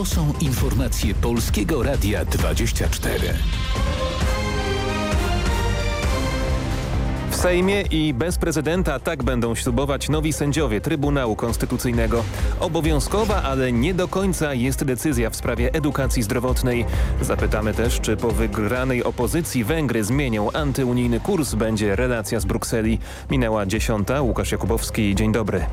To są informacje Polskiego Radia 24. W Sejmie i bez prezydenta tak będą ślubować nowi sędziowie Trybunału Konstytucyjnego. Obowiązkowa, ale nie do końca jest decyzja w sprawie edukacji zdrowotnej. Zapytamy też, czy po wygranej opozycji Węgry zmienią antyunijny kurs. Będzie relacja z Brukseli. Minęła dziesiąta. Łukasz Jakubowski, dzień dobry.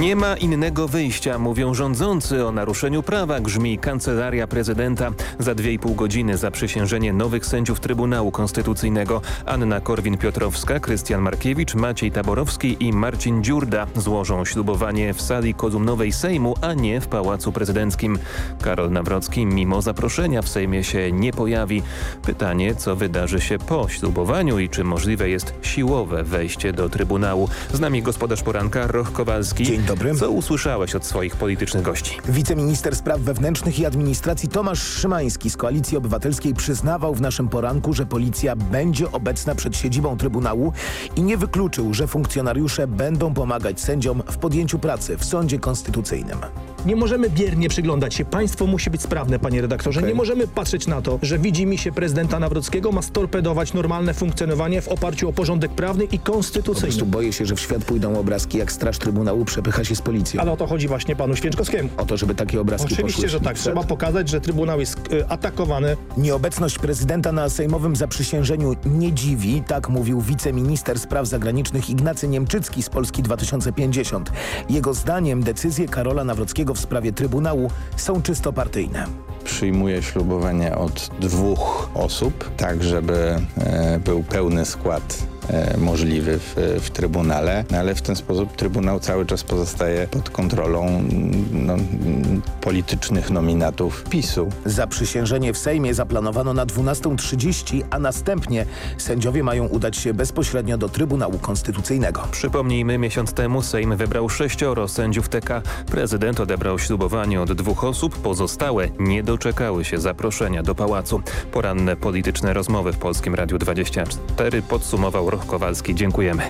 Nie ma innego wyjścia, mówią rządzący. O naruszeniu prawa grzmi Kancelaria Prezydenta. Za dwie i pół godziny zaprzysiężenie nowych sędziów Trybunału Konstytucyjnego. Anna Korwin-Piotrowska, Krystian Markiewicz, Maciej Taborowski i Marcin Dziurda złożą ślubowanie w sali kolumnowej Sejmu, a nie w Pałacu Prezydenckim. Karol Nawrocki mimo zaproszenia w Sejmie się nie pojawi. Pytanie, co wydarzy się po ślubowaniu i czy możliwe jest siłowe wejście do Trybunału. Z nami gospodarz poranka Roch Kowalski. Dzień dobry. Co usłyszałeś od swoich politycznych gości? Wiceminister Spraw Wewnętrznych i Administracji Tomasz Szymański z Koalicji Obywatelskiej przyznawał w naszym poranku, że policja będzie obecna przed siedzibą Trybunału i nie wykluczył, że funkcjonariusze będą pomagać sędziom w podjęciu pracy w Sądzie Konstytucyjnym. Nie możemy biernie przyglądać się. Państwo musi być sprawne, panie redaktorze. Okej. Nie możemy patrzeć na to, że widzi mi się prezydenta Nawrockiego ma storpedować normalne funkcjonowanie w oparciu o porządek prawny i Po prostu konstytucyjny. boję się, że w świat pójdą obrazki, jak Straż Trybunału przepycha się z policją. Ale o to chodzi właśnie panu Święczkowskiemu. O to, żeby takie obrazki Oczywiście, poszły że tak. przed. Trzeba pokazać, że Trybunał jest y, atakowany. Nieobecność prezydenta na sejmowym zaprzysiężeniu nie dziwi, tak mówił wiceminister spraw zagranicznych Ignacy Niemczycki z Polski 2050. Jego zdaniem decyzje Karola Nawrockiego w sprawie Trybunału są czysto partyjne. przyjmuje ślubowanie od dwóch osób, tak żeby e, był pełny skład e, możliwy w, w Trybunale, no ale w ten sposób Trybunał cały czas pozostaje pod kontrolą mm, no, mm, politycznych nominatów PiSu. Zaprzysiężenie w Sejmie zaplanowano na 12.30, a następnie sędziowie mają udać się bezpośrednio do Trybunału Konstytucyjnego. Przypomnijmy, miesiąc temu Sejm wybrał sześcioro sędziów TK. Prezydent odebrał ślubowanie od dwóch osób, pozostałe nie doczekały się zaproszenia do pałacu. Poranne polityczne rozmowy w Polskim Radiu 24 podsumował Kowalski. Dziękujemy.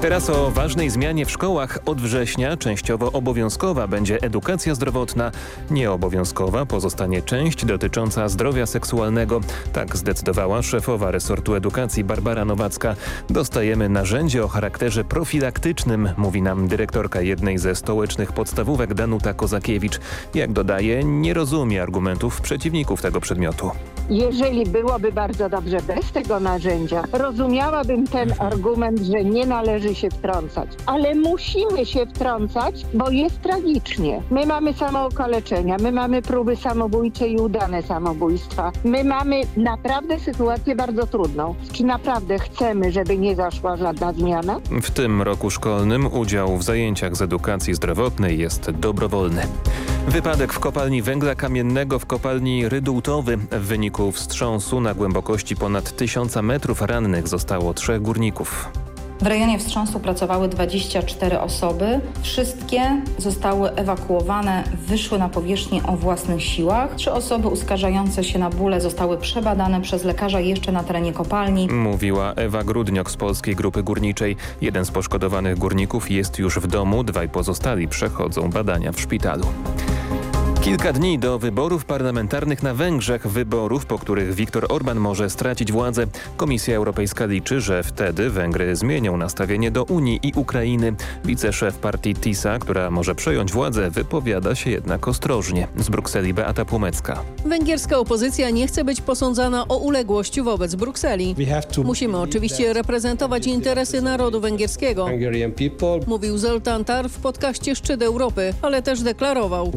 Teraz o ważnej zmianie w szkołach. Od września częściowo obowiązkowa będzie edukacja zdrowotna. Nieobowiązkowa pozostanie część dotycząca zdrowia seksualnego. Tak zdecydowała szefowa resortu edukacji Barbara Nowacka. Dostajemy narzędzie o charakterze profilaktycznym, mówi nam dyrektorka jednej ze stołecznych podstawówek Danuta Kozakiewicz. Jak dodaje, nie rozumie argumentów przeciwników tego przedmiotu. Jeżeli byłoby bardzo dobrze bez tego narzędzia, rozumiałabym ten argument, że nie należy się wtrącać. Ale musimy się wtrącać, bo jest tragicznie. My mamy samookaleczenia, my mamy próby samobójcze i udane samobójstwa. My mamy naprawdę sytuację bardzo trudną. Czy naprawdę chcemy, żeby nie zaszła żadna zmiana? W tym roku szkolnym udział w zajęciach z edukacji zdrowotnej jest dobrowolny. Wypadek w kopalni węgla kamiennego w kopalni Rydultowy. W wyniku wstrząsu na głębokości ponad 1000 metrów rannych zostało trzech górników. W rejonie wstrząsu pracowały 24 osoby. Wszystkie zostały ewakuowane, wyszły na powierzchnię o własnych siłach. Trzy osoby uskarżające się na bóle zostały przebadane przez lekarza jeszcze na terenie kopalni. Mówiła Ewa Grudniok z Polskiej Grupy Górniczej. Jeden z poszkodowanych górników jest już w domu, dwaj pozostali przechodzą badania w szpitalu. Kilka dni do wyborów parlamentarnych na Węgrzech, wyborów, po których Viktor Orban może stracić władzę. Komisja Europejska liczy, że wtedy Węgry zmienią nastawienie do Unii i Ukrainy. Wiceszef partii TISA, która może przejąć władzę, wypowiada się jednak ostrożnie. Z Brukseli Beata Płomecka. Węgierska opozycja nie chce być posądzana o uległość wobec Brukseli. Musimy oczywiście reprezentować interesy narodu węgierskiego. Mówił Zoltán Tar w podcaście Szczyt Europy, ale też deklarował,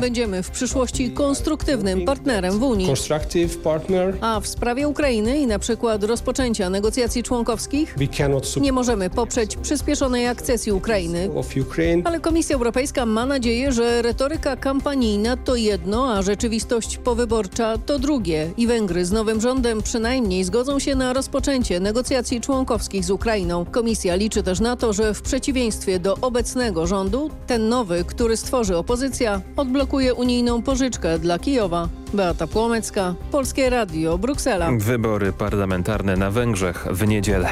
będziemy w przyszłości konstruktywnym partnerem w Unii. A w sprawie Ukrainy i na przykład rozpoczęcia negocjacji członkowskich nie możemy poprzeć przyspieszonej akcesji Ukrainy. Ale Komisja Europejska ma nadzieję, że retoryka kampanijna to jedno, a rzeczywistość powyborcza to drugie. I Węgry z nowym rządem przynajmniej zgodzą się na rozpoczęcie negocjacji członkowskich z Ukrainą. Komisja liczy też na to, że w przeciwieństwie do obecnego rządu, ten nowy, który stworzy opozycja, odblokuje unijną pożyczkę dla Kijowa. Beata Płomecka, Polskie Radio, Bruksela. Wybory parlamentarne na Węgrzech w niedzielę.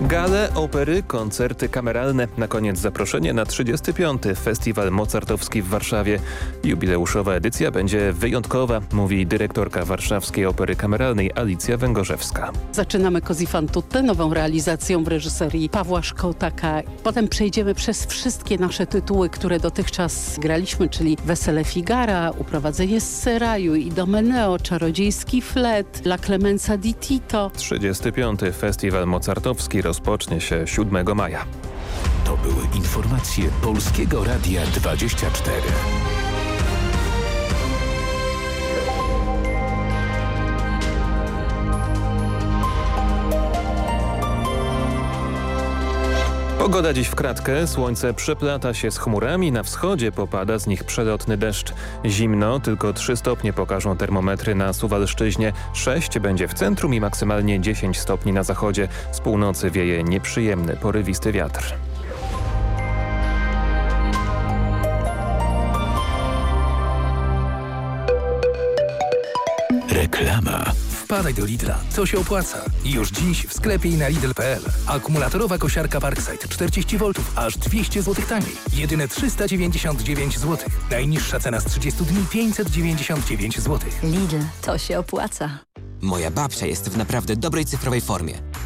Gale, opery, koncerty kameralne. Na koniec zaproszenie na 35. Festiwal Mozartowski w Warszawie. Jubileuszowa edycja będzie wyjątkowa, mówi dyrektorka Warszawskiej Opery Kameralnej Alicja Węgorzewska. Zaczynamy fan tutte, nową realizacją w reżyserii Pawła Szkotaka. Potem przejdziemy przez wszystkie nasze tytuły, które dotychczas graliśmy, czyli Wesele Figara, Uprowadzenie z Seraju i Domeneo, Czarodziejski Flet, La Clemenza di Tito. 35. Festiwal Mozartowski rozpocznie się 7 maja. To były informacje Polskiego Radia 24. Pogoda dziś w kratkę, słońce przeplata się z chmurami, na wschodzie popada z nich przelotny deszcz. Zimno, tylko 3 stopnie pokażą termometry na Suwalszczyźnie, 6 będzie w centrum i maksymalnie 10 stopni na zachodzie. Z północy wieje nieprzyjemny, porywisty wiatr. Reklama. Wpadaj do Lidla, to się opłaca. Już dziś w sklepie i na Lidl.pl. Akumulatorowa kosiarka Parkside 40 V, aż 200 zł taniej. Jedyne 399 zł. Najniższa cena z 30 dni 599 zł. Lidl, to się opłaca. Moja babcia jest w naprawdę dobrej cyfrowej formie.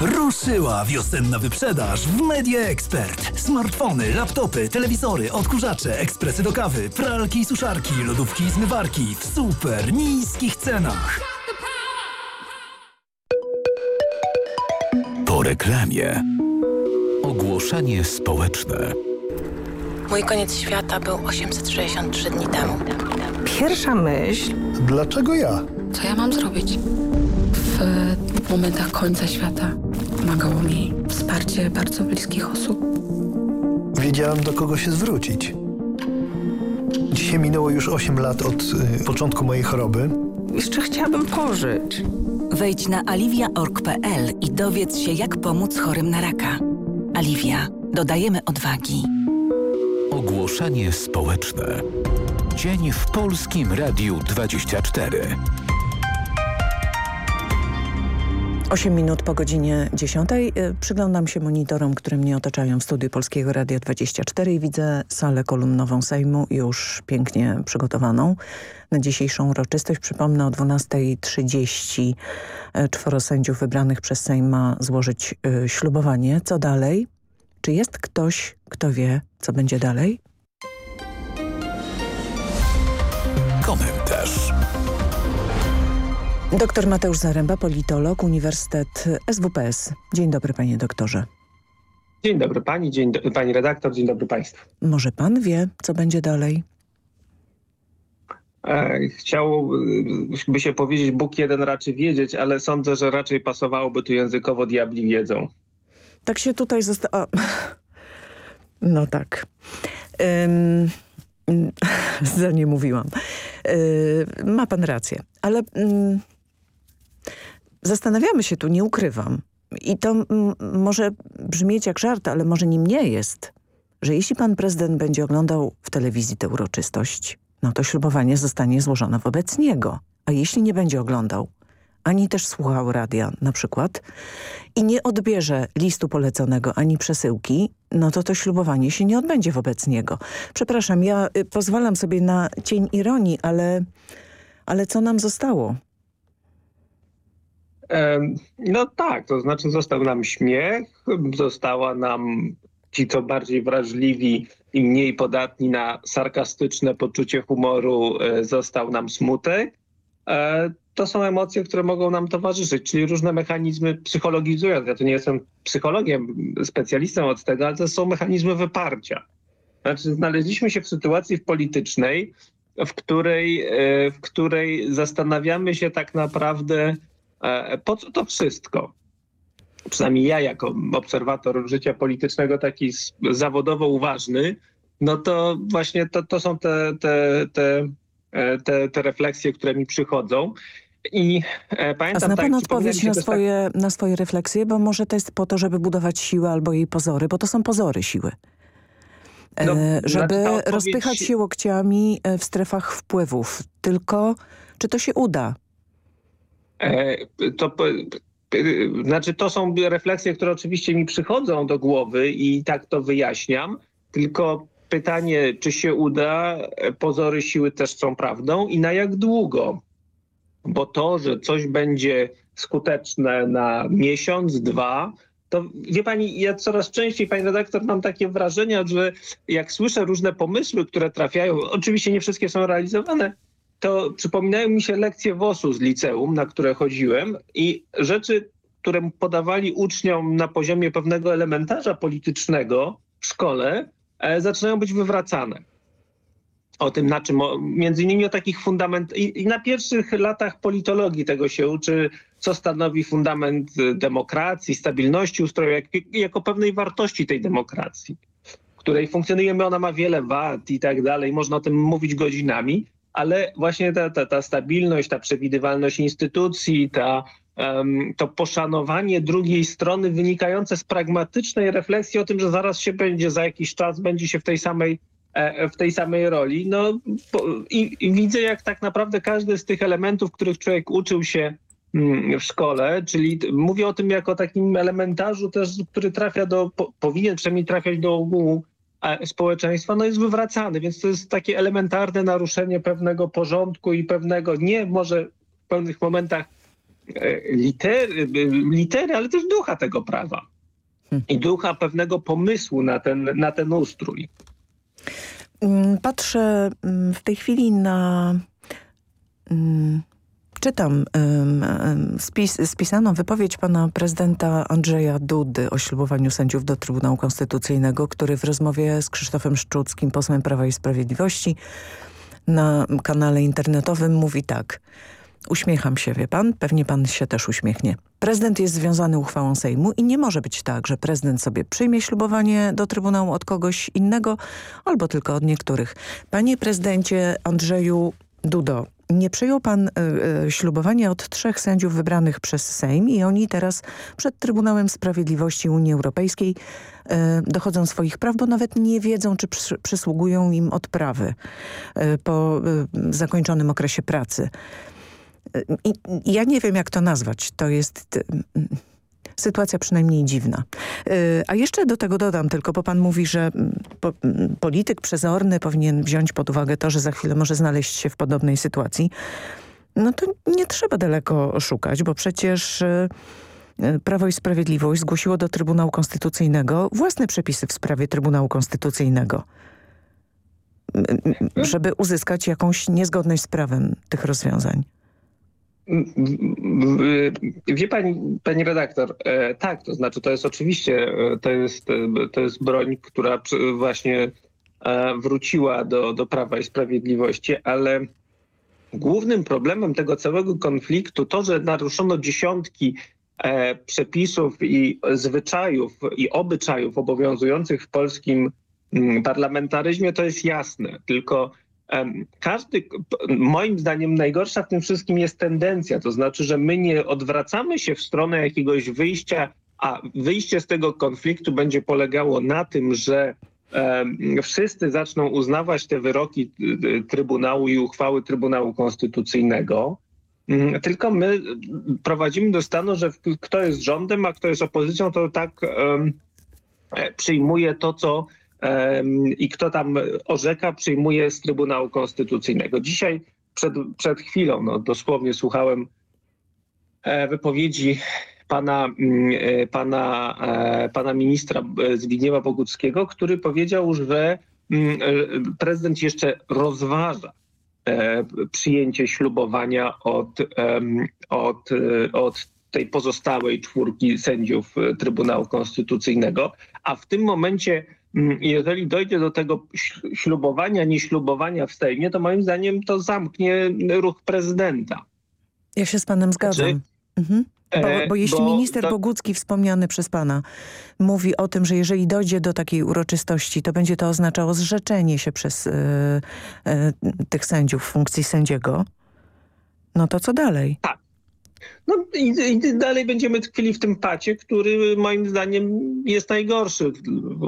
Ruszyła wiosenna wyprzedaż w Media Expert. Smartfony, laptopy, telewizory, odkurzacze, ekspresy do kawy, pralki i suszarki, lodówki i zmywarki w super niskich cenach. Po reklamie. Ogłoszenie społeczne. Mój koniec świata był 863 dni temu. Pierwsza myśl... Dlaczego ja? Co ja mam zrobić? W momentach końca świata pomagało mi wsparcie bardzo bliskich osób. Wiedziałem, do kogo się zwrócić. Dzisiaj minęło już 8 lat od y, początku mojej choroby. Jeszcze chciałabym pożyć. Wejdź na aliwia.org.pl i dowiedz się, jak pomóc chorym na raka. Aliwia. Dodajemy odwagi. Ogłoszenie społeczne. Dzień w Polskim Radiu 24. 8 minut po godzinie 10. Przyglądam się monitorom, które mnie otaczają w studiu Polskiego Radia 24 i widzę salę kolumnową Sejmu już pięknie przygotowaną na dzisiejszą uroczystość. Przypomnę o 12.30 czworo sędziów wybranych przez Sejm ma złożyć ślubowanie. Co dalej? Czy jest ktoś, kto wie, co będzie dalej? Komentarz. Doktor Mateusz Zaręba, politolog, Uniwersytet SWPS. Dzień dobry panie doktorze. Dzień dobry pani, dzień do, pani redaktor, dzień dobry państwu. Może pan wie, co będzie dalej? E, chciałby się powiedzieć, Bóg jeden raczy wiedzieć, ale sądzę, że raczej pasowałoby tu językowo diabli wiedzą. Tak się tutaj zostało. No tak. Um, za nie mówiłam. Yy, ma pan rację, ale... Um, Zastanawiamy się tu, nie ukrywam. I to może brzmieć jak żart, ale może nim nie jest, że jeśli pan prezydent będzie oglądał w telewizji tę uroczystość, no to ślubowanie zostanie złożone wobec niego. A jeśli nie będzie oglądał, ani też słuchał radia na przykład i nie odbierze listu poleconego ani przesyłki, no to to ślubowanie się nie odbędzie wobec niego. Przepraszam, ja y, pozwalam sobie na cień ironii, ale, ale co nam zostało? No tak, to znaczy został nam śmiech, została nam ci, co bardziej wrażliwi i mniej podatni na sarkastyczne poczucie humoru, e, został nam smutek. E, to są emocje, które mogą nam towarzyszyć, czyli różne mechanizmy psychologizujące. Ja tu nie jestem psychologiem, specjalistą od tego, ale to są mechanizmy wyparcia. Znaczy znaleźliśmy się w sytuacji politycznej, w której, e, w której zastanawiamy się tak naprawdę, po co to wszystko przynajmniej ja jako obserwator życia politycznego taki zawodowo uważny, no to właśnie to, to są te, te, te, e, te, te refleksje, które mi przychodzą. I e, pamiętam, A zna pan tak, odpowiedź na swoje, tak... na swoje refleksje? Bo może to jest po to, żeby budować siłę albo jej pozory, bo to są pozory siły. E, no, żeby odpowiedź... rozpychać się łokciami w strefach wpływów. Tylko czy to się uda? E, to znaczy to są refleksje, które oczywiście mi przychodzą do głowy i tak to wyjaśniam, tylko pytanie, czy się uda, pozory siły też są prawdą. I na jak długo? Bo to, że coś będzie skuteczne na miesiąc, dwa, to wie pani, ja coraz częściej, pani redaktor, mam takie wrażenia, że jak słyszę różne pomysły, które trafiają, oczywiście nie wszystkie są realizowane, to przypominają mi się lekcje WOS-u z liceum, na które chodziłem i rzeczy, które podawali uczniom na poziomie pewnego elementarza politycznego w szkole, e, zaczynają być wywracane. O tym, na czym, o, między innymi o takich fundament... I, I, na pierwszych latach politologii tego się uczy, co stanowi fundament demokracji, stabilności ustroju, jak, jako pewnej wartości tej demokracji, której funkcjonujemy, ona ma wiele wad i tak dalej, można o tym mówić godzinami, ale właśnie ta, ta, ta stabilność, ta przewidywalność instytucji, ta, um, to poszanowanie drugiej strony wynikające z pragmatycznej refleksji o tym, że zaraz się będzie, za jakiś czas będzie się w tej samej e, w tej samej roli. No, i, i, widzę, jak tak naprawdę każdy z tych elementów, których człowiek uczył się mm, w szkole, czyli mówię o tym jako takim elementarzu też, który trafia do, po, powinien przynajmniej trafiać do ogółu społeczeństwa, no jest wywracany, więc to jest takie elementarne naruszenie pewnego porządku i pewnego, nie może w pewnych momentach e, litery, litery ale też ducha tego prawa i ducha pewnego pomysłu na ten, na ten ustrój. Mm, patrzę mm, w tej chwili na Czytam spis, spisaną wypowiedź pana prezydenta Andrzeja Dudy o ślubowaniu sędziów do Trybunału Konstytucyjnego, który w rozmowie z Krzysztofem Szczuckim, posłem Prawa i Sprawiedliwości na kanale internetowym mówi tak. Uśmiecham się, wie pan? Pewnie pan się też uśmiechnie. Prezydent jest związany uchwałą Sejmu i nie może być tak, że prezydent sobie przyjmie ślubowanie do Trybunału od kogoś innego albo tylko od niektórych. Panie prezydencie Andrzeju Dudo, nie przyjął pan y, y, ślubowania od trzech sędziów wybranych przez Sejm i oni teraz przed Trybunałem Sprawiedliwości Unii Europejskiej y, dochodzą swoich praw, bo nawet nie wiedzą, czy przy, przysługują im odprawy po zakończonym okresie pracy. I ja nie wiem, jak to nazwać. To jest sytuacja przynajmniej dziwna. Y, a jeszcze do tego dodam tylko, bo pan mówi, że mm, mm, polityk przezorny powinien wziąć pod uwagę to, że za chwilę może znaleźć się w podobnej sytuacji. No to nie trzeba daleko szukać, bo przecież y, y, Prawo i Sprawiedliwość zgłosiło do Trybunału Konstytucyjnego własne przepisy w sprawie Trybunału Konstytucyjnego żeby uzyskać jakąś niezgodność z prawem tych rozwiązań. Wie pani, pani redaktor, e, tak, to znaczy to jest oczywiście, e, to jest, e, to jest broń, która właśnie wróciła do, do Prawa i Sprawiedliwości, ale głównym problemem tego całego konfliktu to, że naruszono dziesiątki przepisów i zwyczajów i obyczajów obowiązujących w polskim mm, parlamentaryzmie, to jest jasne. Tylko każdy, moim zdaniem najgorsza w tym wszystkim jest tendencja, to znaczy, że my nie odwracamy się w stronę jakiegoś wyjścia, a wyjście z tego konfliktu będzie polegało na tym, że wszyscy zaczną uznawać te wyroki y, y, Trybunału i uchwały Trybunału Konstytucyjnego, mm, tylko my prowadzimy do stanu, że kto jest rządem, a kto jest opozycją, to tak um, przyjmuje to, co i kto tam orzeka, przyjmuje z Trybunału Konstytucyjnego. Dzisiaj przed, przed chwilą, no dosłownie słuchałem wypowiedzi pana, mm, pana, pana ministra Zbigniewa Boguckiego, który powiedział, że mm, prezydent jeszcze rozważa przyjęcie ślubowania od, od, od tej pozostałej czwórki sędziów Trybunału Konstytucyjnego, a w tym momencie jeżeli dojdzie do tego ślubowania, nieślubowania w Sejmie, to moim zdaniem to zamknie ruch prezydenta. Ja się z panem zgadzam. Znaczy, mhm. Bo, e, bo, jeśli bo minister to... Bogucki wspomniany przez pana mówi o tym, że jeżeli dojdzie do takiej uroczystości, to będzie to oznaczało zrzeczenie się przez y, y, tych sędziów funkcji sędziego, no to co dalej? Tak. No i, i, dalej będziemy tkwili w tym pacie, który moim zdaniem jest najgorszy,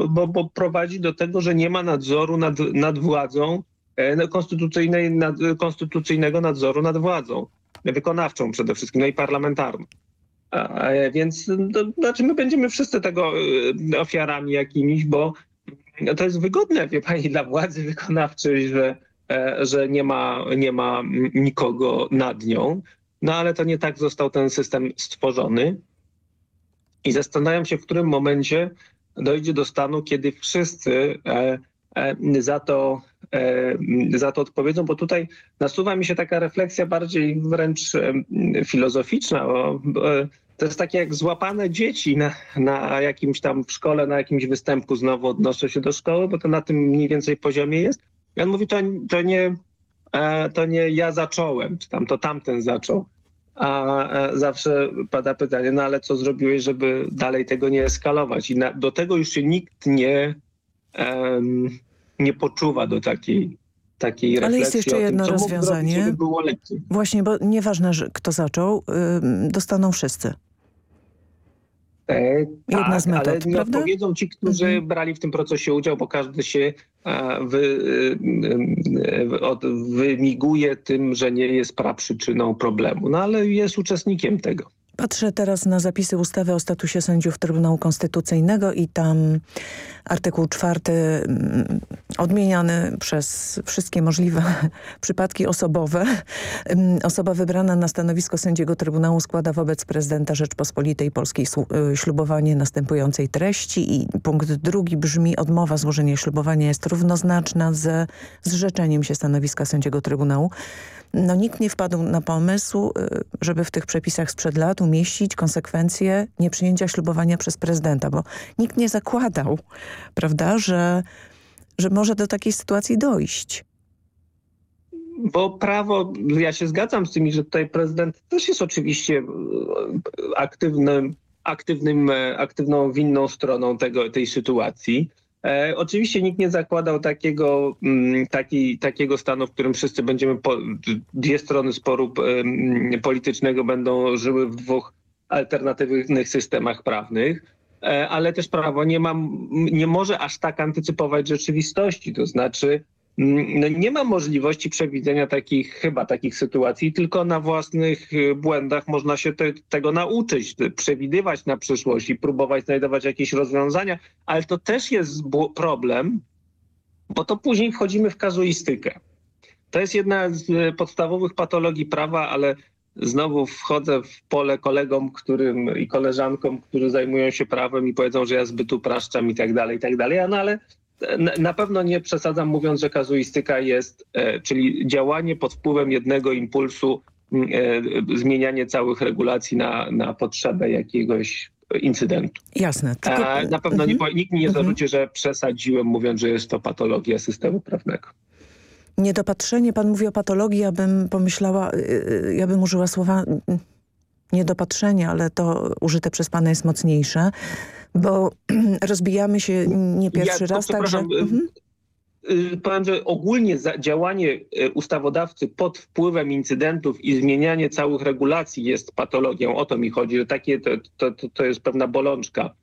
bo, bo prowadzi do tego, że nie ma nadzoru nad, nad władzą, e, konstytucyjnej, nad, konstytucyjnego nadzoru nad władzą, wykonawczą przede wszystkim, no i parlamentarną. A, więc to, znaczy my będziemy wszyscy tego e, ofiarami jakimiś, bo to jest wygodne, wie pani, dla władzy wykonawczej, że, e, że nie, ma, nie ma nikogo nad nią. No ale to nie tak został ten system stworzony. I zastanawiam się, w którym momencie dojdzie do stanu, kiedy wszyscy e, e, za to, e, za to odpowiedzą, bo tutaj nasuwa mi się taka refleksja bardziej wręcz e, filozoficzna, bo, e, to jest takie jak złapane dzieci na, na jakimś tam w szkole, na jakimś występku znowu odnoszę się do szkoły, bo to na tym mniej więcej poziomie jest. I on mówi, to, to nie to nie ja zacząłem, czy tam to tamten zaczął. A e, zawsze pada pytanie, no ale co zrobiłeś, żeby dalej tego nie eskalować? I na, do tego już się nikt nie, um, nie poczuwa do takiej, takiej refleksji. Ale jest jeszcze jedno tym, rozwiązanie. Zrobić, Właśnie, bo nieważne, że kto zaczął, yy, dostaną wszyscy. E, Jedna tak, z metod, ale nie prawda? odpowiedzą ci, którzy mhm. brali w tym procesie udział, bo każdy się e, wy, e, od, wymiguje tym, że nie jest praprzyczyną problemu, no ale jest uczestnikiem tego. Patrzę teraz na zapisy ustawy o statusie sędziów Trybunału Konstytucyjnego i tam artykuł czwarty mm, odmieniany przez wszystkie możliwe przypadki osobowe. Mm, osoba wybrana na stanowisko sędziego Trybunału składa wobec prezydenta Rzeczpospolitej Polskiej y, ślubowanie następującej treści i punkt drugi brzmi odmowa złożenia ślubowania jest równoznaczna ze zrzeczeniem się stanowiska sędziego Trybunału no nikt nie wpadł na pomysł, y, żeby w tych przepisach sprzed lat umieścić konsekwencje nieprzyjęcia ślubowania przez prezydenta, bo nikt nie zakładał, prawda, że, że może do takiej sytuacji dojść. Bo prawo, ja się zgadzam z tymi, że tutaj prezydent też jest oczywiście y, aktywnym, aktywnym, e, aktywną winną stroną tego, tej sytuacji. E, oczywiście nikt nie zakładał takiego, m, mm, taki, takiego stanu, w którym wszyscy będziemy, po, dwie strony sporu m, politycznego będą żyły w dwóch alternatywnych systemach prawnych, e, ale też prawo nie, ma, nie może aż tak antycypować rzeczywistości. To znaczy Mm, no nie ma możliwości przewidzenia takich, chyba takich sytuacji, tylko na własnych y, błędach można się te, tego nauczyć, przewidywać na przyszłość i próbować znajdować jakieś rozwiązania, ale to też jest problem, bo to później wchodzimy w kazuistykę. To jest jedna z y, podstawowych patologii prawa, ale znowu wchodzę w pole kolegom którym, i koleżankom, którzy zajmują się prawem i powiedzą, że ja zbyt upraszczam i tak dalej, i tak dalej. No ale na pewno nie przesadzam mówiąc, że kazuistyka jest, e, czyli działanie pod wpływem jednego impulsu, e, zmienianie całych regulacji na, na potrzebę jakiegoś incydentu. Jasne. Tylko... Na pewno nie, mhm. nikt mi nie mhm. zarzuci, że przesadziłem mówiąc, że jest to patologia systemu prawnego. Niedopatrzenie, pan mówi o patologii, ja bym pomyślała, y, y, ja bym użyła słowa niedopatrzenie, ale to użyte przez pana jest mocniejsze bo rozbijamy się nie pierwszy ja, raz. Także... Mhm. Y, powiem, że ogólnie działanie y, ustawodawcy pod wpływem incydentów i zmienianie całych regulacji jest patologią. O to mi chodzi, że takie to, to, to jest pewna bolączka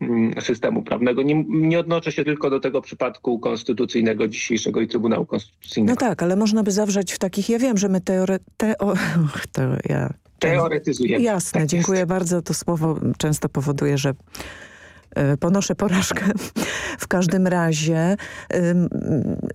mm, systemu prawnego. Nie, nie odnoszę się tylko do tego przypadku konstytucyjnego dzisiejszego i Trybunału Konstytucyjnego. No tak, ale można by zawrzeć w takich, ja wiem, że my teore, teo, to ja Teoretyzujemy. Jasne, tak dziękuję jest. bardzo. To słowo często powoduje, że e, ponoszę porażkę. W każdym razie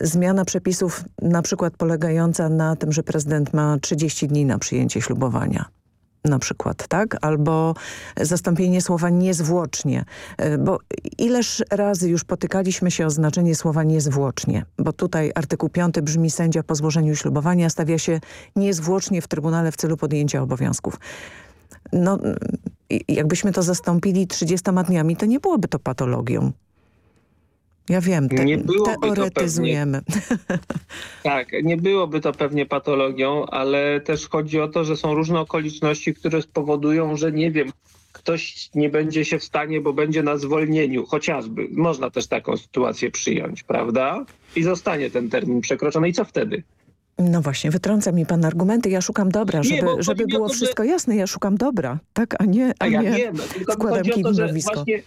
zmiana przepisów na przykład polegająca na tym, że prezydent ma 30 dni na przyjęcie ślubowania. Na przykład, tak? Albo zastąpienie słowa niezwłocznie. E, bo ileż razy już potykaliśmy się o znaczenie słowa niezwłocznie? Bo tutaj artykuł 5 brzmi sędzia po złożeniu ślubowania stawia się niezwłocznie w Trybunale w celu podjęcia obowiązków. No, jakbyśmy to zastąpili 30 dniami, to nie byłoby to patologią. Ja wiem, te, nie teoretyzujemy. Pewnie, tak, nie byłoby to pewnie patologią, ale też chodzi o to, że są różne okoliczności, które spowodują, że nie wiem, ktoś nie będzie się w stanie, bo będzie na zwolnieniu, chociażby. Można też taką sytuację przyjąć, prawda? I zostanie ten termin przekroczony. I co wtedy? No właśnie, wytrąca mi pan argumenty. Ja szukam dobra, żeby, nie, żeby było to, wszystko że... jasne. Ja szukam dobra, tak, a nie, a, a ja nie wiem, wkładam kij w Właśnie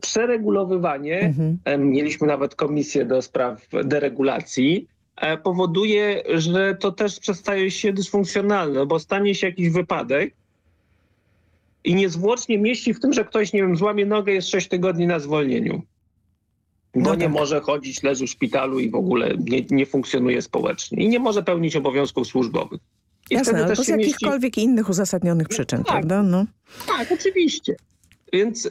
przeregulowywanie, mhm. mieliśmy nawet komisję do spraw deregulacji, e, powoduje, że to też przestaje się dysfunkcjonalne, bo stanie się jakiś wypadek i niezwłocznie mieści w tym, że ktoś, nie wiem, złamie nogę, jest 6 tygodni na zwolnieniu. Bo no tak. nie może chodzić, leży w szpitalu i w ogóle nie, nie funkcjonuje społecznie. I nie może pełnić obowiązków służbowych. I Jasne, albo z jakichkolwiek mieści... innych uzasadnionych przyczyn, tak, prawda? No. Tak, oczywiście. Więc y,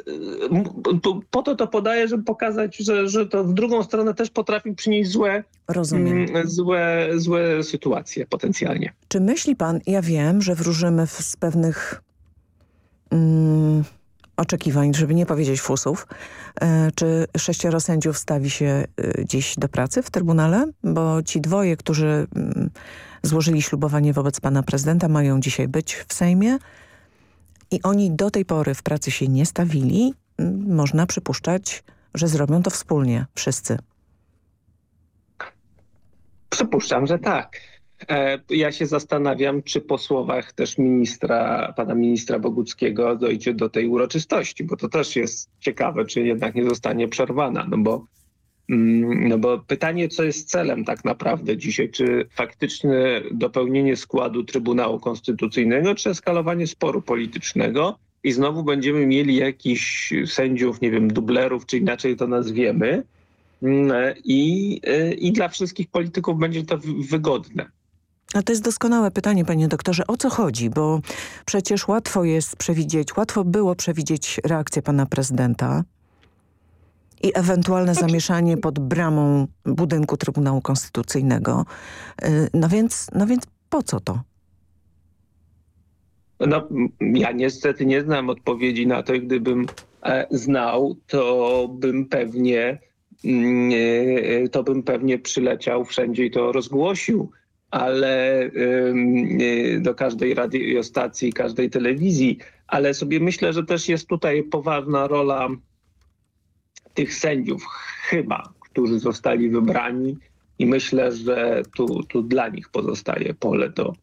po to to podaję, żeby pokazać, że, że to w drugą stronę też potrafi przynieść złe, Rozumiem. Mm, złe, złe sytuacje potencjalnie. Czy myśli pan, ja wiem, że wróżymy z pewnych mm, oczekiwań, żeby nie powiedzieć fusów, e, czy sześcioro sędziów stawi się e, dziś do pracy w Trybunale? Bo ci dwoje, którzy mm, złożyli ślubowanie wobec pana prezydenta mają dzisiaj być w Sejmie i oni do tej pory w pracy się nie stawili, można przypuszczać, że zrobią to wspólnie, wszyscy. Przypuszczam, że tak. E, ja się zastanawiam, czy po słowach też ministra, pana ministra Boguckiego dojdzie do tej uroczystości, bo to też jest ciekawe, czy jednak nie zostanie przerwana, no bo Mm, no bo pytanie, co jest celem tak naprawdę dzisiaj, czy faktyczne dopełnienie składu Trybunału Konstytucyjnego, czy eskalowanie sporu politycznego i znowu będziemy mieli jakichś sędziów, nie wiem, dublerów, czy inaczej to nazwiemy mm, i, i dla wszystkich polityków będzie to wygodne. A to jest doskonałe pytanie, panie doktorze. O co chodzi? Bo przecież łatwo jest przewidzieć, łatwo było przewidzieć reakcję pana prezydenta i ewentualne zamieszanie pod bramą budynku Trybunału Konstytucyjnego. Y, no więc, no więc po co to? No, ja niestety nie znam odpowiedzi na to. Gdybym e, znał, to bym pewnie mm, e, to bym pewnie przyleciał wszędzie i to rozgłosił, ale e, do każdej radiostacji, każdej telewizji. Ale sobie myślę, że też jest tutaj poważna rola tych sędziów chyba, którzy zostali wybrani i myślę, że tu, tu dla nich pozostaje pole do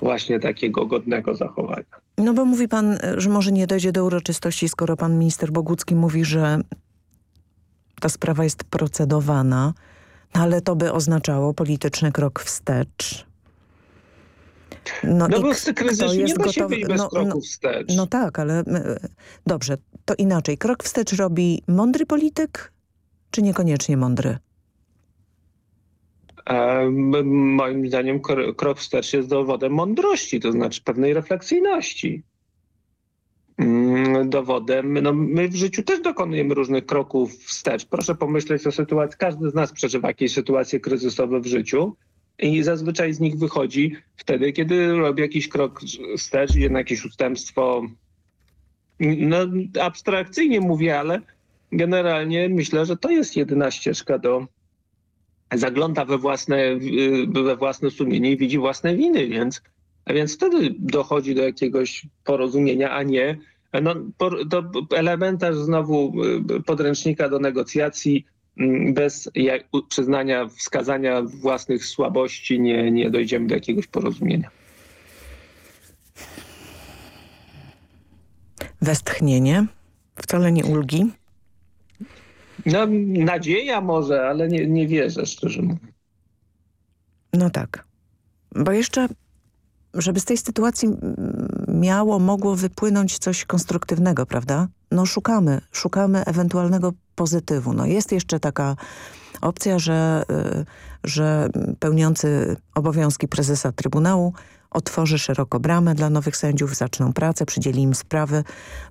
właśnie takiego godnego zachowania. No bo mówi pan, że może nie dojdzie do uroczystości, skoro pan minister Bogucki mówi, że ta sprawa jest procedowana, no ale to by oznaczało polityczny krok wstecz. No, no bo w kryzysu nie da się gotowy, bez no, kroku no, wstecz. No tak, ale dobrze, to inaczej. Krok wstecz robi mądry polityk, czy niekoniecznie mądry? moim zdaniem krok wstecz jest dowodem mądrości, to znaczy pewnej refleksyjności. Mm, dowodem, no my w życiu też dokonujemy różnych kroków wstecz. Proszę pomyśleć o sytuacji, każdy z nas przeżywa jakieś sytuacje kryzysowe w życiu i zazwyczaj z nich wychodzi wtedy, kiedy robi jakiś krok wstecz, idzie na jakieś ustępstwo. No, abstrakcyjnie mówię, ale generalnie myślę, że to jest jedyna ścieżka do zagląda we własne, we własne sumienie i widzi własne winy, więc, a więc wtedy dochodzi do jakiegoś porozumienia, a nie no, to elementarz znowu y, podręcznika do negocjacji Mm, bez przyznania, wskazania własnych słabości nie, nie dojdziemy do jakiegoś porozumienia. Westchnienie? Wcale nie ulgi? No, nadzieja może, ale nie, nie wierzę, szczerze mówiąc. No tak. Bo jeszcze, żeby z tej sytuacji miało, mogło wypłynąć coś konstruktywnego, prawda? No szukamy, szukamy ewentualnego pozytywu. No jest jeszcze taka opcja, że, y, że pełniący obowiązki prezesa Trybunału otworzy szeroko bramę dla nowych sędziów, zaczną pracę, przydzieli im sprawy,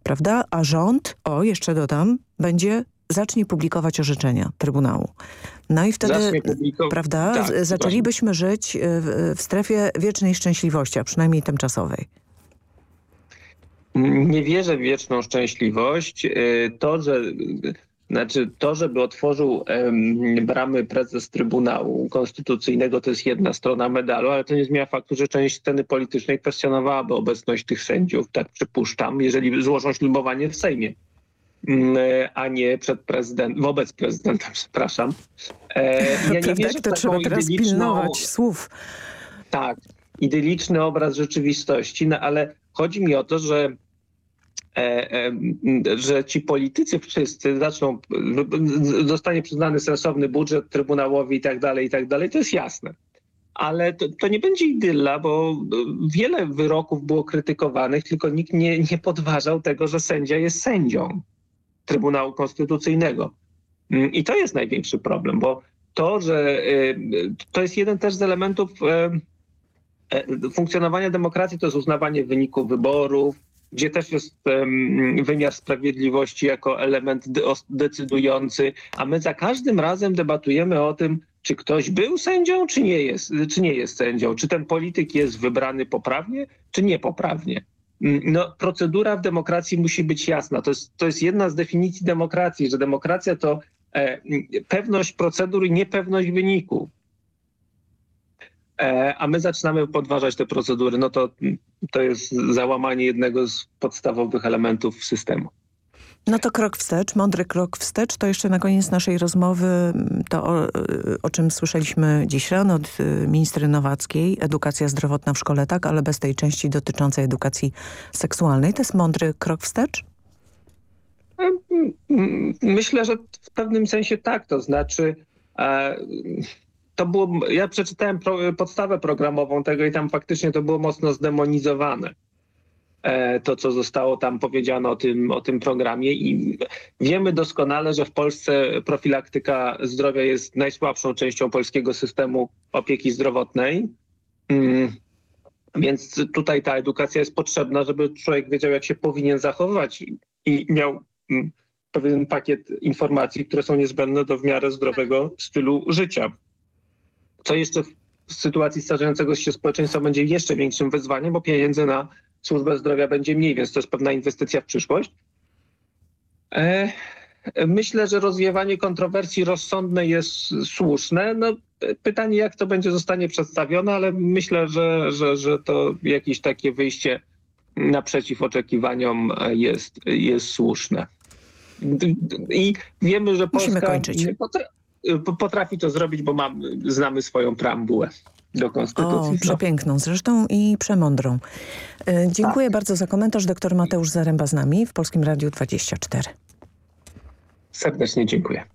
prawda? A rząd, o jeszcze dodam, będzie zacznie publikować orzeczenia Trybunału. No i wtedy, prawda, tak, zaczęlibyśmy właśnie. żyć w, w strefie wiecznej szczęśliwości, a przynajmniej tymczasowej. Nie wierzę w wieczną szczęśliwość. Y, to, że znaczy to, żeby otworzył bramy prezes Trybunału Konstytucyjnego to jest jedna strona medalu, ale to nie zmienia faktu, że część sceny politycznej kwestionowałaby obecność tych sędziów, tak przypuszczam, jeżeli złożą ślubowanie w Sejmie, mm, a nie przed prezydent, wobec prezydenta, przepraszam. E, ja nie wierzę to trzeba teraz pilnować słów. Tak, idyliczny obraz rzeczywistości, no ale chodzi mi o to, że że ci politycy wszyscy zaczną, zostanie przyznany sensowny budżet Trybunałowi i tak dalej, i tak dalej, to jest jasne. Ale to, to, nie będzie idylla, bo wiele wyroków było krytykowanych, tylko nikt nie, nie podważał tego, że sędzia jest sędzią Trybunału Konstytucyjnego. Mm, I to jest największy problem, bo to, że y, to jest jeden też z elementów e, funkcjonowania demokracji, to jest uznawanie wyników wyborów, gdzie też jest wymiar sprawiedliwości jako element decydujący, a my za każdym razem debatujemy o tym, czy ktoś był sędzią, czy nie jest, czy nie jest sędzią, czy ten polityk jest wybrany poprawnie, czy niepoprawnie. Mm, no, procedura w demokracji musi być jasna. To jest, to jest jedna z definicji demokracji, że demokracja to e, pewność procedur i niepewność wyniku. E, a my zaczynamy podważać te procedury, no to, to jest załamanie jednego z podstawowych elementów systemu. No to krok wstecz, mądry krok wstecz. To jeszcze na koniec naszej rozmowy to, o, o, czym słyszeliśmy dziś rano od y, ministry Nowackiej. Edukacja zdrowotna w szkole tak, ale bez tej części dotyczącej edukacji seksualnej. To jest mądry krok wstecz? E, myślę, że w pewnym sensie tak. To znaczy... E, to było, ja przeczytałem pro, podstawę programową tego i tam faktycznie to było mocno zdemonizowane. E, to, co zostało tam powiedziane o tym, o tym programie i wiemy doskonale, że w Polsce profilaktyka zdrowia jest najsłabszą częścią polskiego systemu opieki zdrowotnej. Mm. Więc tutaj ta edukacja jest potrzebna, żeby człowiek wiedział, jak się powinien zachowywać i, miał mm, pewien pakiet informacji, które są niezbędne do w miarę zdrowego stylu życia co jeszcze w sytuacji starzejącego się społeczeństwa będzie jeszcze większym wyzwaniem, bo pieniędzy na służbę zdrowia będzie mniej, więc to jest pewna inwestycja w przyszłość. E, myślę, że rozwiewanie kontrowersji rozsądne jest słuszne. No, pytanie, jak to będzie zostanie przedstawione, ale myślę, że, że, że to jakieś takie wyjście naprzeciw oczekiwaniom jest, jest słuszne. I wiemy, że Polska... Musimy kończyć potrafi to zrobić, bo mam, znamy swoją preambułę do Konstytucji. O, przepiękną zresztą i przemądrą. E, dziękuję tak. bardzo za komentarz. Doktor Mateusz Zaręba z nami w Polskim Radiu 24. Serdecznie dziękuję.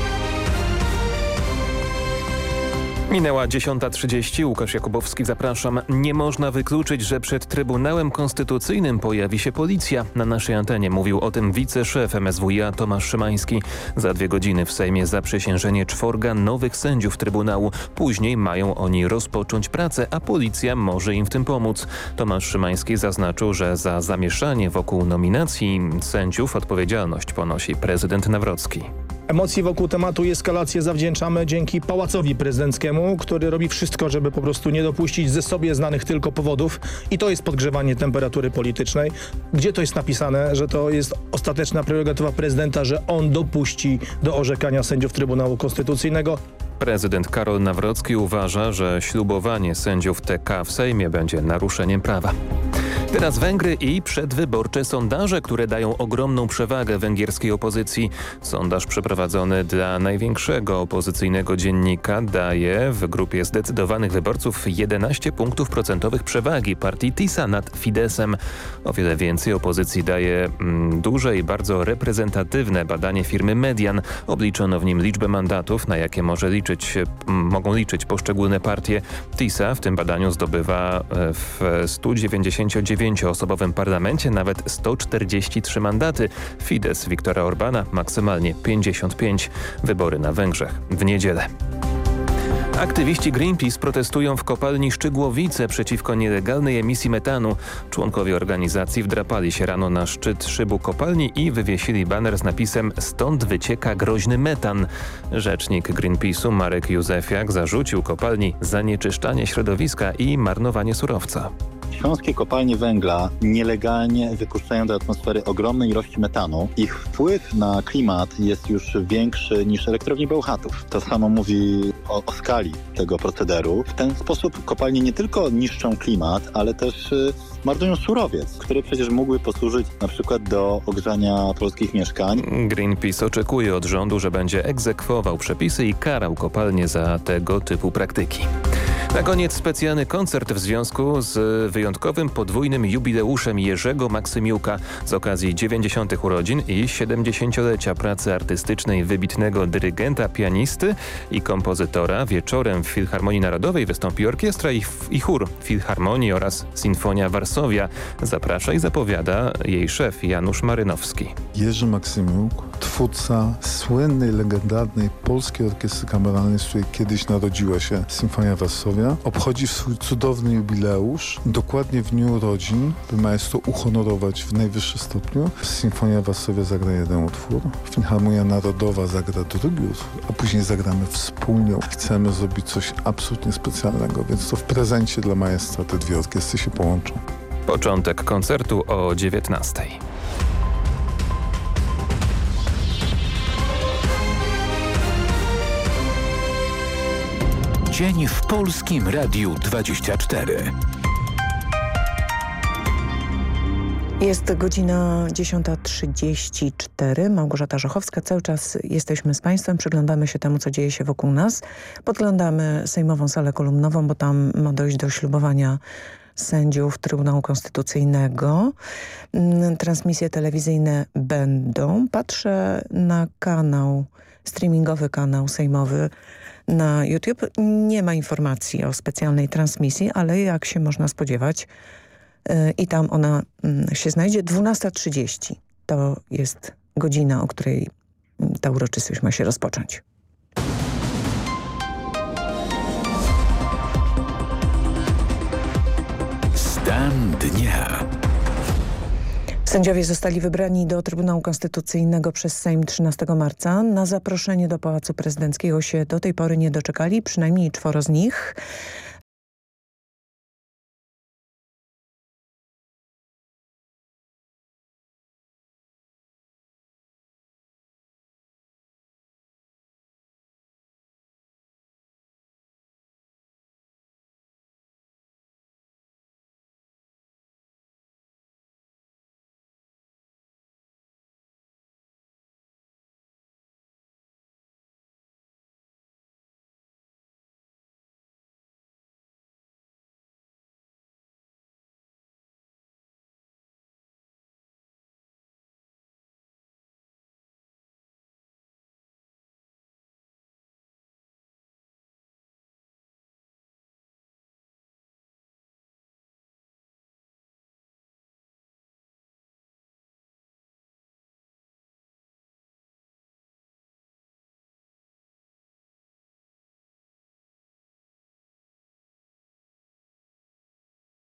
Minęła 10.30. Łukasz Jakubowski, zapraszam. Nie można wykluczyć, że przed Trybunałem Konstytucyjnym pojawi się policja. Na naszej antenie mówił o tym wiceszef MSWiA Tomasz Szymański. Za dwie godziny w Sejmie zaprzysiężenie czworga nowych sędziów Trybunału. Później mają oni rozpocząć pracę, a policja może im w tym pomóc. Tomasz Szymański zaznaczył, że za zamieszanie wokół nominacji sędziów odpowiedzialność ponosi prezydent Nawrocki. Emocji wokół tematu i eskalację zawdzięczamy dzięki Pałacowi Prezydenckiemu, który robi wszystko, żeby po prostu nie dopuścić ze sobie znanych tylko powodów i to jest podgrzewanie temperatury politycznej. Gdzie to jest napisane, że to jest ostateczna prerogatywa prezydenta, że on dopuści do orzekania sędziów Trybunału Konstytucyjnego? Prezydent Karol Nawrocki uważa, że ślubowanie sędziów TK w Sejmie będzie naruszeniem prawa. Teraz Węgry i przedwyborcze sondaże, które dają ogromną przewagę węgierskiej opozycji. Sondaż przeprowadzony dla największego opozycyjnego dziennika daje w grupie zdecydowanych wyborców 11 punktów procentowych przewagi partii TISA nad Fidesem. O wiele więcej opozycji daje mm, duże i bardzo reprezentatywne badanie firmy Median. Obliczono w nim liczbę mandatów, na jakie może liczyć, mm, mogą liczyć poszczególne partie. TISA w tym badaniu zdobywa e, w 199-osobowym parlamencie nawet 143 mandaty. Fidesz Viktora Orbana maksymalnie 55. Wybory na Węgrzech w niedzielę. Aktywiści Greenpeace protestują w kopalni Szczygłowice przeciwko nielegalnej emisji metanu. Członkowie organizacji wdrapali się rano na szczyt szybu kopalni i wywiesili baner z napisem Stąd wycieka groźny metan. Rzecznik Greenpeace'u Marek Józefiak zarzucił kopalni zanieczyszczanie środowiska i marnowanie surowca. Śląskie kopalnie węgla nielegalnie wypuszczają do atmosfery ogromne ilości metanu. Ich wpływ na klimat jest już większy niż elektrowni Bełchatów. To samo mówi o, o skali tego procederu. W ten sposób kopalnie nie tylko niszczą klimat, ale też y, marnują surowiec, który przecież mógłby posłużyć na przykład do ogrzania polskich mieszkań. Greenpeace oczekuje od rządu, że będzie egzekwował przepisy i karał kopalnie za tego typu praktyki. Na koniec specjalny koncert w związku z wyjątkowym podwójnym jubileuszem Jerzego Maksymiuka z okazji 90. urodzin i 70-lecia pracy artystycznej wybitnego dyrygenta, pianisty i kompozytora. Wieczorem w Filharmonii Narodowej wystąpi orkiestra i, i chór Filharmonii oraz Sinfonia Varsovia. Zaprasza i zapowiada jej szef Janusz Marynowski. Jerzy Maksymiuk, twórca słynnej, legendarnej polskiej orkiestry kameralnej, z której kiedyś narodziła się Sinfonia Obchodzi swój cudowny jubileusz dokładnie w dniu urodzin, by maestro uhonorować w najwyższym stopniu. Sinfonia Varsovia zagra jeden utwór, Filharmonia Narodowa zagra drugi utwór, a później zagramy wspólnie. Chcemy zrobić coś absolutnie specjalnego, więc to w prezencie dla maestra te dwie orkiestry się połączą. Początek koncertu o 19. Dzień w Polskim Radiu 24. Jest godzina 10.34. Małgorzata Żochowska. Cały czas jesteśmy z Państwem, przyglądamy się temu, co dzieje się wokół nas. Podglądamy Sejmową Salę Kolumnową, bo tam ma dojść do ślubowania sędziów Trybunału Konstytucyjnego. Transmisje telewizyjne będą. Patrzę na kanał, streamingowy kanał sejmowy na YouTube. Nie ma informacji o specjalnej transmisji, ale jak się można spodziewać i tam ona się znajdzie. 12.30 to jest godzina, o której ta uroczystość ma się rozpocząć. Stan dnia. Sędziowie zostali wybrani do Trybunału Konstytucyjnego przez Sejm 13 marca. Na zaproszenie do Pałacu Prezydenckiego się do tej pory nie doczekali, przynajmniej czworo z nich.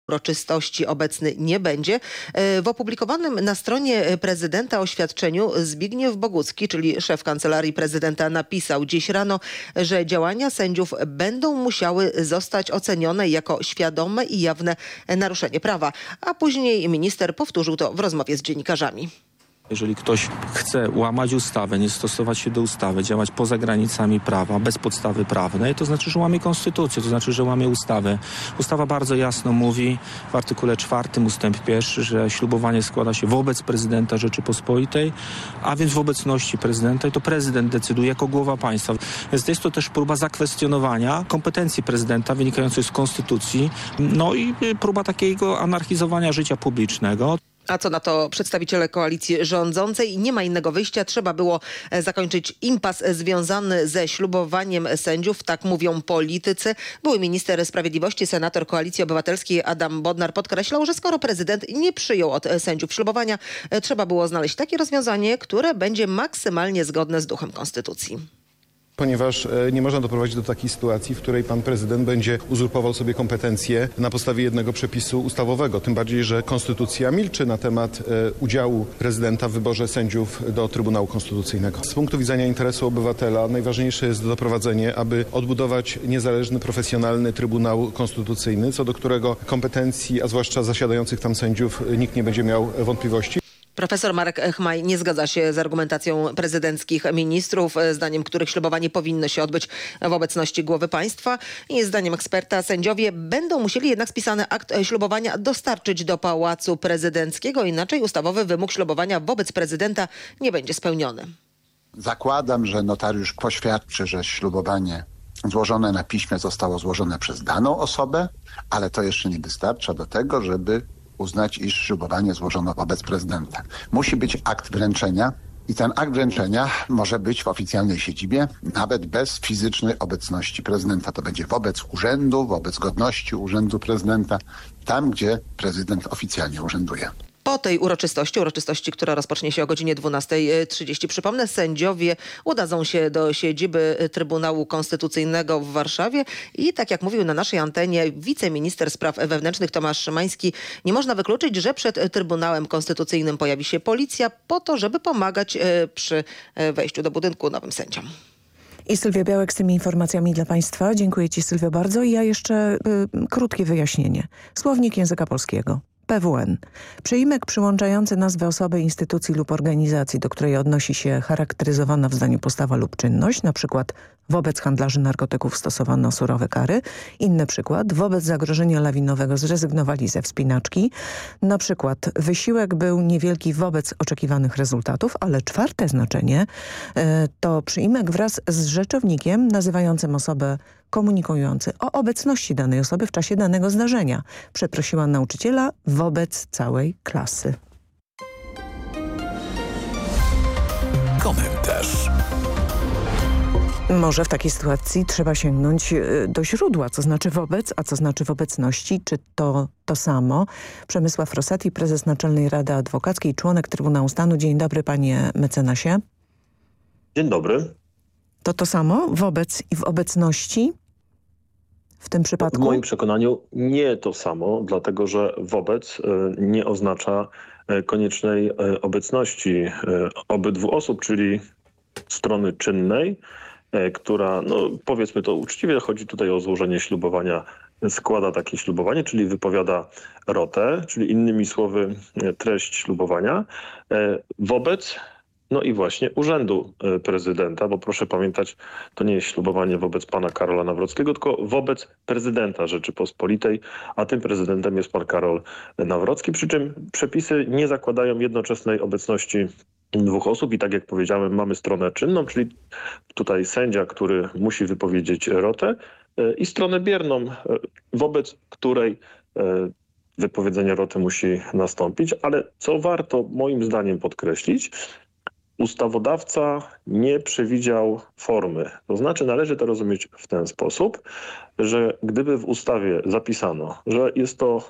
Uroczystości obecny nie będzie. E, w opublikowanym na stronie prezydenta oświadczeniu Zbigniew Bogucki, czyli szef kancelarii prezydenta napisał dziś rano, że działania sędziów będą musiały zostać ocenione jako świadome i jawne naruszenie prawa. A później minister powtórzył to w rozmowie z dziennikarzami. Jeżeli ktoś chce łamać ustawę, nie stosować się do ustawy, działać poza granicami prawa, bez podstawy prawnej, to znaczy, że łamie konstytucję, to znaczy, że łamie ustawę. Ustawa bardzo jasno mówi w artykule czwartym ustęp pierwszy, że ślubowanie składa się wobec prezydenta Rzeczypospolitej, a więc w obecności prezydenta i to prezydent decyduje jako głowa państwa. Więc jest to też próba zakwestionowania kompetencji prezydenta wynikającej z konstytucji, no i próba takiego anarchizowania życia publicznego. A co na to przedstawiciele koalicji rządzącej? Nie ma innego wyjścia. Trzeba było e, zakończyć impas związany ze ślubowaniem sędziów. Tak mówią politycy. Były minister sprawiedliwości, senator Koalicji Obywatelskiej Adam Bodnar podkreślał, że skoro prezydent nie przyjął od sędziów ślubowania, e, trzeba było znaleźć takie rozwiązanie, które będzie maksymalnie zgodne z duchem konstytucji ponieważ e, nie można doprowadzić do takiej sytuacji, w której pan prezydent będzie uzurpował sobie kompetencje na podstawie jednego przepisu ustawowego. Tym bardziej, że konstytucja milczy na temat e, udziału prezydenta w wyborze sędziów do Trybunału Konstytucyjnego. Z punktu widzenia interesu obywatela najważniejsze jest doprowadzenie, aby odbudować niezależny, profesjonalny Trybunał Konstytucyjny, co do którego kompetencji, a zwłaszcza zasiadających tam sędziów, nikt nie będzie miał wątpliwości. Profesor Marek Chmaj nie zgadza się z argumentacją prezydenckich ministrów, zdaniem których ślubowanie powinno się odbyć w obecności głowy państwa. I zdaniem eksperta sędziowie będą musieli jednak spisany akt ślubowania dostarczyć do Pałacu Prezydenckiego, inaczej ustawowy wymóg ślubowania wobec prezydenta nie będzie spełniony. Zakładam, że notariusz poświadczy, że ślubowanie złożone na piśmie zostało złożone przez daną osobę, ale to jeszcze nie wystarcza do tego, żeby uznać, iż ślubowanie złożono wobec prezydenta. Musi być akt wręczenia i ten akt wręczenia może być w oficjalnej siedzibie, nawet bez fizycznej obecności prezydenta. To będzie wobec urzędu, wobec godności urzędu prezydenta, tam gdzie prezydent oficjalnie urzęduje. Po tej uroczystości, uroczystości, która rozpocznie się o godzinie 12.30, przypomnę, sędziowie udadzą się do siedziby Trybunału Konstytucyjnego w Warszawie i tak jak mówił na naszej antenie wiceminister spraw wewnętrznych Tomasz Szymański, nie można wykluczyć, że przed Trybunałem Konstytucyjnym pojawi się policja po to, żeby pomagać e, przy e, wejściu do budynku nowym sędziom. I Sylwia Białek z tymi informacjami dla Państwa. Dziękuję Ci Sylwia bardzo i ja jeszcze y, krótkie wyjaśnienie. Słownik języka polskiego. PWN. Przyimek przyłączający nazwę osoby, instytucji lub organizacji, do której odnosi się charakteryzowana w zdaniu postawa lub czynność, na przykład wobec handlarzy narkotyków stosowano surowe kary. Inny przykład, wobec zagrożenia lawinowego zrezygnowali ze wspinaczki. Na przykład wysiłek był niewielki wobec oczekiwanych rezultatów, ale czwarte znaczenie e, to przyimek wraz z rzeczownikiem nazywającym osobę komunikujący o obecności danej osoby w czasie danego zdarzenia. Przeprosiła nauczyciela wobec całej klasy. Komentarz. Może w takiej sytuacji trzeba sięgnąć y, do źródła, co znaczy wobec, a co znaczy w obecności. Czy to to samo? Przemysław Rosati, prezes Naczelnej Rady Adwokackiej, członek Trybunału Stanu. Dzień dobry panie mecenasie. Dzień dobry. To to samo wobec i w obecności? W tym przypadku? W moim przekonaniu nie to samo, dlatego że wobec e, nie oznacza e, koniecznej e, obecności obydwu osób, czyli strony czynnej, która, no powiedzmy to uczciwie, chodzi tutaj o złożenie ślubowania, składa takie ślubowanie, czyli wypowiada rotę, czyli innymi słowy treść ślubowania, wobec no i właśnie urzędu e, prezydenta, bo proszę pamiętać, to nie jest ślubowanie wobec pana Karola Nawrockiego, tylko wobec prezydenta Rzeczypospolitej, a tym prezydentem jest pan Karol Nawrocki, przy czym przepisy nie zakładają jednoczesnej obecności dwóch osób i tak jak powiedziałem mamy stronę czynną, czyli tutaj sędzia, który musi wypowiedzieć rotę e, i stronę bierną, e, wobec której wypowiedzenie roty musi nastąpić, ale co warto moim zdaniem podkreślić, ustawodawca nie przewidział formy. To znaczy należy to rozumieć w ten sposób, że gdyby w ustawie zapisano, że jest to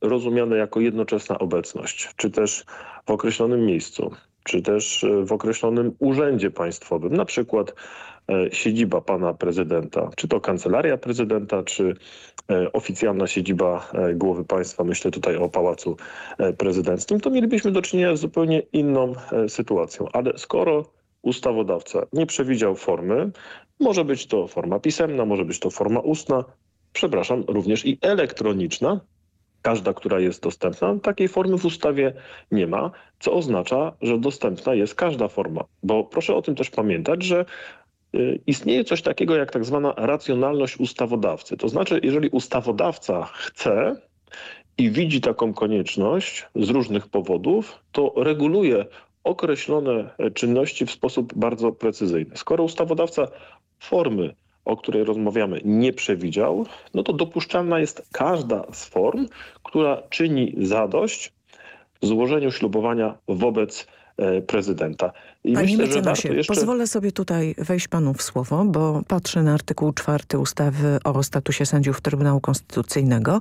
rozumiane jako jednoczesna obecność, czy też w określonym miejscu, czy też w określonym urzędzie państwowym, na przykład siedziba pana prezydenta, czy to kancelaria prezydenta, czy oficjalna siedziba głowy państwa, myślę tutaj o Pałacu Prezydenckim, to mielibyśmy do czynienia z zupełnie inną sytuacją. Ale skoro ustawodawca nie przewidział formy, może być to forma pisemna, może być to forma ustna, przepraszam, również i elektroniczna, każda, która jest dostępna. Takiej formy w ustawie nie ma, co oznacza, że dostępna jest każda forma. Bo proszę o tym też pamiętać, że istnieje coś takiego jak tak zwana racjonalność ustawodawcy. To znaczy, jeżeli ustawodawca chce i widzi taką konieczność z różnych powodów, to reguluje określone czynności w sposób bardzo precyzyjny. Skoro ustawodawca formy o której rozmawiamy, nie przewidział, no to dopuszczalna jest każda z form, która czyni zadość złożeniu ślubowania wobec E, prezydenta. I Panie myślę, mecenasie, jeszcze... pozwolę sobie tutaj wejść panu w słowo, bo patrzę na artykuł czwarty ustawy o statusie sędziów Trybunału Konstytucyjnego.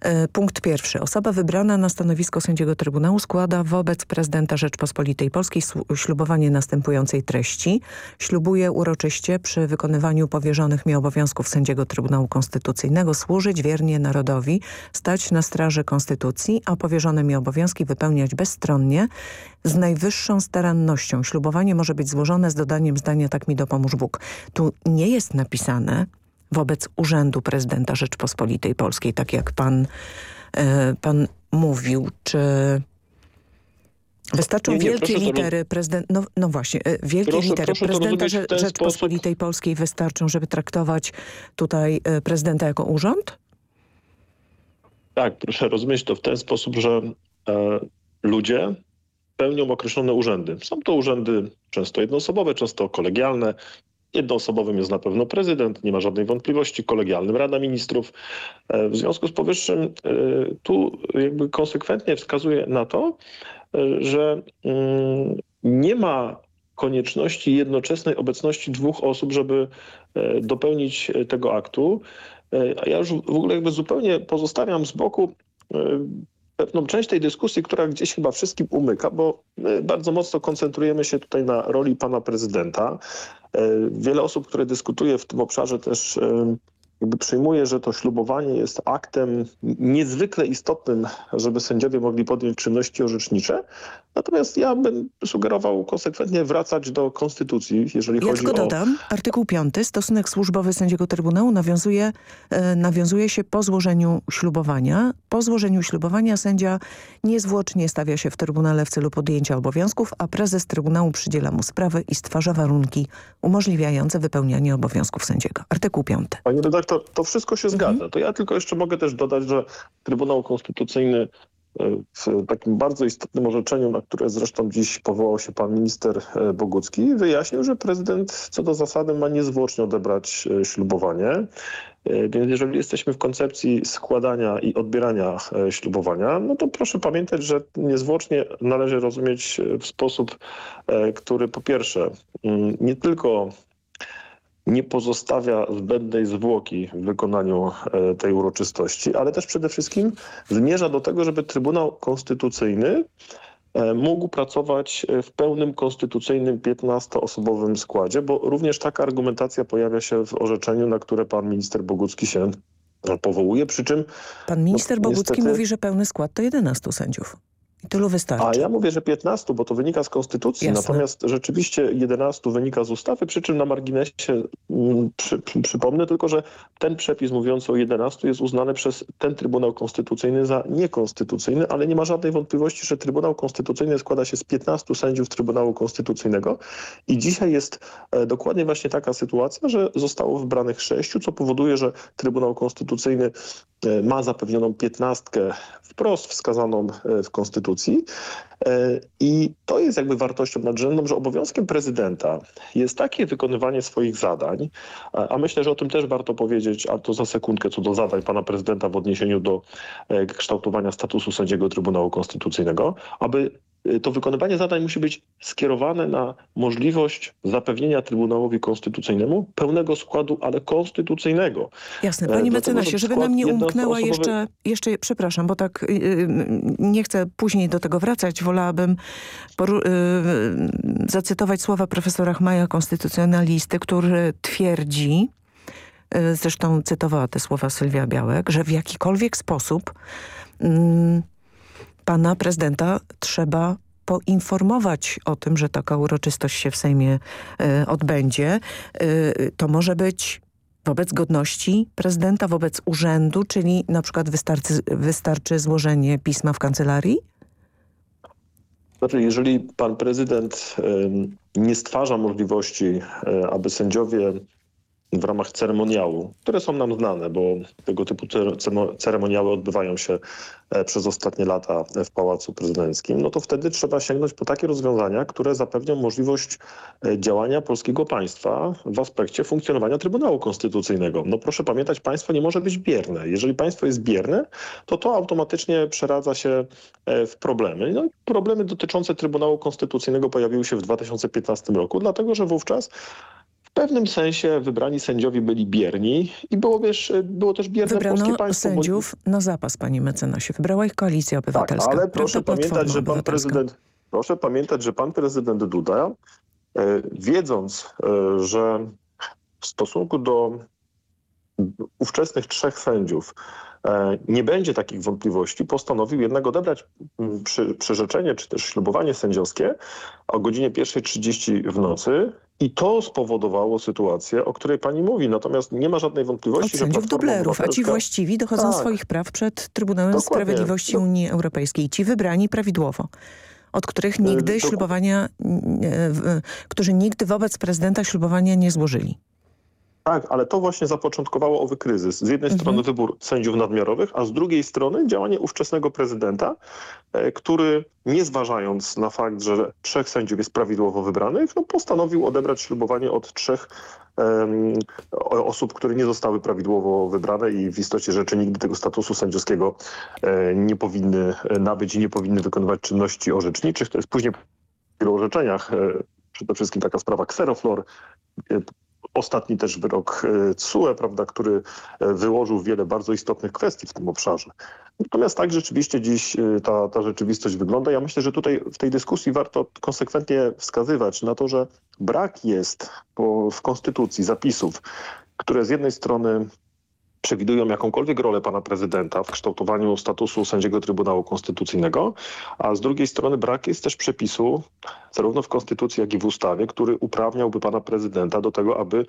E, punkt pierwszy. Osoba wybrana na stanowisko sędziego Trybunału składa wobec prezydenta Rzeczpospolitej Polskiej ślubowanie następującej treści. Ślubuje uroczyście przy wykonywaniu powierzonych mi obowiązków sędziego Trybunału Konstytucyjnego służyć wiernie narodowi, stać na straży Konstytucji, a powierzone mi obowiązki wypełniać bezstronnie, z najwyższą starannością. Ślubowanie może być złożone z dodaniem zdania tak mi dopomóż Bóg. Tu nie jest napisane wobec Urzędu Prezydenta Rzeczpospolitej Polskiej, tak jak pan, e, pan mówił, czy... Wystarczą nie, nie, wielkie litery prezydent, no, no właśnie, e, wielkie proszę, litery proszę prezydenta Rzeczpospolitej sposób. Polskiej wystarczą, żeby traktować tutaj e, prezydenta jako urząd? Tak, proszę rozumieć to w ten sposób, że e, ludzie pełnią określone urzędy. Są to urzędy często jednoosobowe, często kolegialne. Jednoosobowym jest na pewno prezydent, nie ma żadnej wątpliwości, kolegialnym Rada Ministrów. E, w związku z powyższym e, tu jakby konsekwentnie wskazuje na to, e, że mm, nie ma konieczności jednoczesnej obecności dwóch osób, żeby dopełnić tego aktu. Ja już w ogóle jakby zupełnie pozostawiam z boku pewną część tej dyskusji, która gdzieś chyba wszystkim umyka, bo bardzo mocno koncentrujemy się tutaj na roli pana prezydenta. E, wiele osób, które dyskutuje w tym obszarze też jakby przyjmuje, że to ślubowanie jest aktem niezwykle istotnym, żeby sędziowie mogli podjąć czynności orzecznicze. Natomiast ja bym sugerował konsekwentnie wracać do konstytucji, jeżeli ja chodzi tylko o... dodam, artykuł 5, stosunek służbowy sędziego Trybunału nawiązuje, e, nawiązuje się po złożeniu ślubowania. Po złożeniu ślubowania sędzia niezwłocznie stawia się w Trybunale w celu podjęcia obowiązków, a prezes Trybunału przydziela mu sprawy i stwarza warunki umożliwiające wypełnianie obowiązków sędziego. Artykuł 5. Pani redaktor, to, to wszystko się mhm. zgadza. To ja tylko jeszcze mogę też dodać, że Trybunał Konstytucyjny e, w takim bardzo istotnym orzeczeniu, na które zresztą dziś powołał się pan minister e, Bogucki, wyjaśnił, że prezydent co do zasady ma niezwłocznie odebrać e, ślubowanie. Więc jeżeli jesteśmy w koncepcji składania i odbierania ślubowania, no to proszę pamiętać, że niezwłocznie należy rozumieć w sposób, który po pierwsze mm, nie tylko nie pozostawia zbędnej zwłoki w wykonaniu e, tej uroczystości, ale też przede wszystkim zmierza do tego, żeby Trybunał Konstytucyjny e, mógł pracować w pełnym konstytucyjnym 15-osobowym składzie, bo również taka argumentacja pojawia się w orzeczeniu, na które pan minister Bogucki się powołuje, przy czym... Pan minister no, Bogucki niestety... mówi, że pełny skład to 11 sędziów. Tylu wystarczy. A ja mówię, że 15, bo to wynika z konstytucji, Jasne. natomiast rzeczywiście 11 wynika z ustawy, przy czym na marginesie mm, przy, przy, przypomnę tylko, że ten przepis mówiący o 11 jest uznany przez ten Trybunał Konstytucyjny za niekonstytucyjny, ale nie ma żadnej wątpliwości, że Trybunał Konstytucyjny składa się z 15 sędziów Trybunału Konstytucyjnego i dzisiaj jest e, dokładnie właśnie taka sytuacja, że zostało wybranych sześciu, co powoduje, że Trybunał Konstytucyjny ma zapewnioną piętnastkę wprost wskazaną e, w Konstytucji. E, I to jest jakby wartością nadrzędną, że obowiązkiem prezydenta jest takie wykonywanie swoich zadań, a myślę, że o tym też warto powiedzieć, a to za sekundkę co do zadań pana prezydenta w odniesieniu do e, kształtowania statusu sędziego Trybunału Konstytucyjnego, aby to wykonywanie zadań musi być skierowane na możliwość zapewnienia Trybunałowi Konstytucyjnemu pełnego składu, ale konstytucyjnego. Jasne. E, Panie mecenasie, że żeby nam nie umknęła jeszcze, jeszcze, przepraszam, bo tak yy, nie chcę później do tego wracać, wolałabym yy, zacytować słowa profesora Chmaja, konstytucjonalisty, który twierdzi, yy, zresztą cytowała te słowa Sylwia Białek, że w jakikolwiek sposób mm, pana prezydenta trzeba poinformować o tym, że taka uroczystość się w Sejmie y, odbędzie. Y, to może być wobec godności prezydenta, wobec urzędu, czyli na przykład wystarczy, wystarczy złożenie pisma w kancelarii? Znaczy, jeżeli pan prezydent em, nie stwarza możliwości, e, aby sędziowie w ramach ceremoniału, które są nam znane, bo tego typu ceremoniały odbywają się e, przez ostatnie lata w Pałacu Prezydenckim, no to wtedy trzeba sięgnąć po takie rozwiązania, które zapewnią możliwość e, działania polskiego państwa w aspekcie funkcjonowania Trybunału Konstytucyjnego. No proszę pamiętać, państwo nie może być bierne. Jeżeli państwo jest bierne, to to automatycznie przeradza się e, w problemy. No problemy dotyczące Trybunału Konstytucyjnego pojawiły się w 2015 roku, dlatego że wówczas pewnym sensie wybrani sędziowie byli bierni i było, wiesz, było też bierne polskie Wybrano państwo. bo- sędziów na zapas, panie mecenasie. Wybrała ich Koalicja Tak, Obywatelska. ale prawda? proszę pamiętać, że pan prezydent, proszę pamiętać, że pan prezydent Duda, e, wiedząc, e, że w stosunku do ówczesnych trzech sędziów e, nie będzie takich wątpliwości, postanowił jednak odebrać przy, przyrzeczenie czy też ślubowanie sędziowskie o godzinie 1.30 w nocy i to spowodowało sytuację, o której pani mówi. Natomiast nie ma żadnej Od wątpliwości, że sędziów Platforma dublerów, a ci właściwi dochodzą Tak. swoich praw przed Trybunałem Dokładnie. Sprawiedliwości. Unii Europejskiej. Ci wybrani prawidłowo, od których nigdy dok- ślubowania, e, którzy nigdy wobec prezydenta ślubowania nie złożyli. Tak, ale to właśnie zapoczątkowało owy kryzys. Z jednej Mhm. strony wybór sędziów nadmiarowych, a z drugiej strony działanie ówczesnego prezydenta, e, który nie zważając na fakt, że trzech sędziów jest prawidłowo wybranych, no postanowił odebrać ślubowanie od trzech o- osób, które nie zostały prawidłowo wybrane i w istocie rzeczy nigdy tego statusu sędziowskiego e, nie powinny e, nabyć i nie powinny wykonywać czynności orzeczniczych. To jest później w wielu orzeczeniach, e, przede wszystkim taka sprawa Xeroflor, e, Ostatni też wyrok e, TSUE, prawda, który e, wyłożył wiele bardzo istotnych kwestii w tym obszarze. Natomiast tak rzeczywiście dziś e, ta, ta rzeczywistość wygląda. Ja myślę, że tutaj w tej dyskusji warto konsekwentnie wskazywać na to, że brak jest po, w Konstytucji zapisów, które z jednej strony przewidują jakąkolwiek rolę pana prezydenta w kształtowaniu statusu sędziego Trybunału Konstytucyjnego, a z drugiej strony brak jest też przepisu zarówno w Konstytucji, jak i w ustawie, który uprawniałby pana prezydenta do tego, aby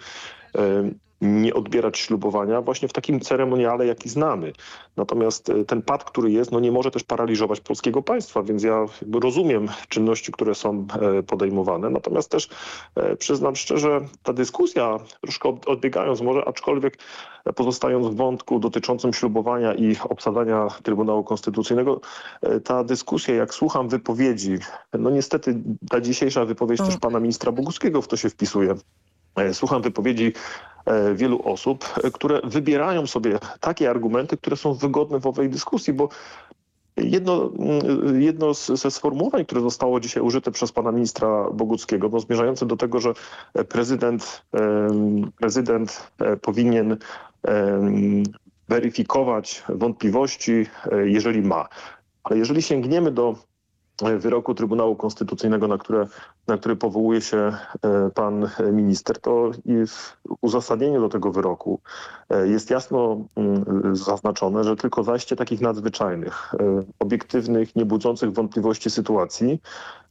nie odbierać ślubowania właśnie w takim ceremoniale, jaki znamy. Natomiast e, ten pad, który jest, no nie może też paraliżować polskiego państwa, więc ja rozumiem czynności, które są e, podejmowane. Natomiast też e, przyznam szczerze, ta dyskusja, troszkę od- odbiegając może, aczkolwiek pozostając w wątku dotyczącym ślubowania i obsadzania Trybunału Konstytucyjnego, ta dyskusja, jak słucham wypowiedzi, no niestety ta dzisiejsza wypowiedź też pana ministra Boguskiego w to się wpisuje. Słucham wypowiedzi wielu osób, e, które wybierają sobie takie argumenty, które są wygodne w owej dyskusji, bo Jedno, mm, jedno ze sformułowań, które zostało dzisiaj użyte przez pana ministra Boguckiego, no, zmierzające do tego, że prezydent, em, prezydent e, powinien weryfikować wątpliwości, e, jeżeli ma. Ale jeżeli sięgniemy do e, wyroku Trybunału Konstytucyjnego, na, które, na który powołuje się e, pan minister, to i w uzasadnieniu do tego wyroku e, jest jasno mm, zaznaczone, że tylko zajście takich nadzwyczajnych, e, obiektywnych, nie budzących wątpliwości sytuacji,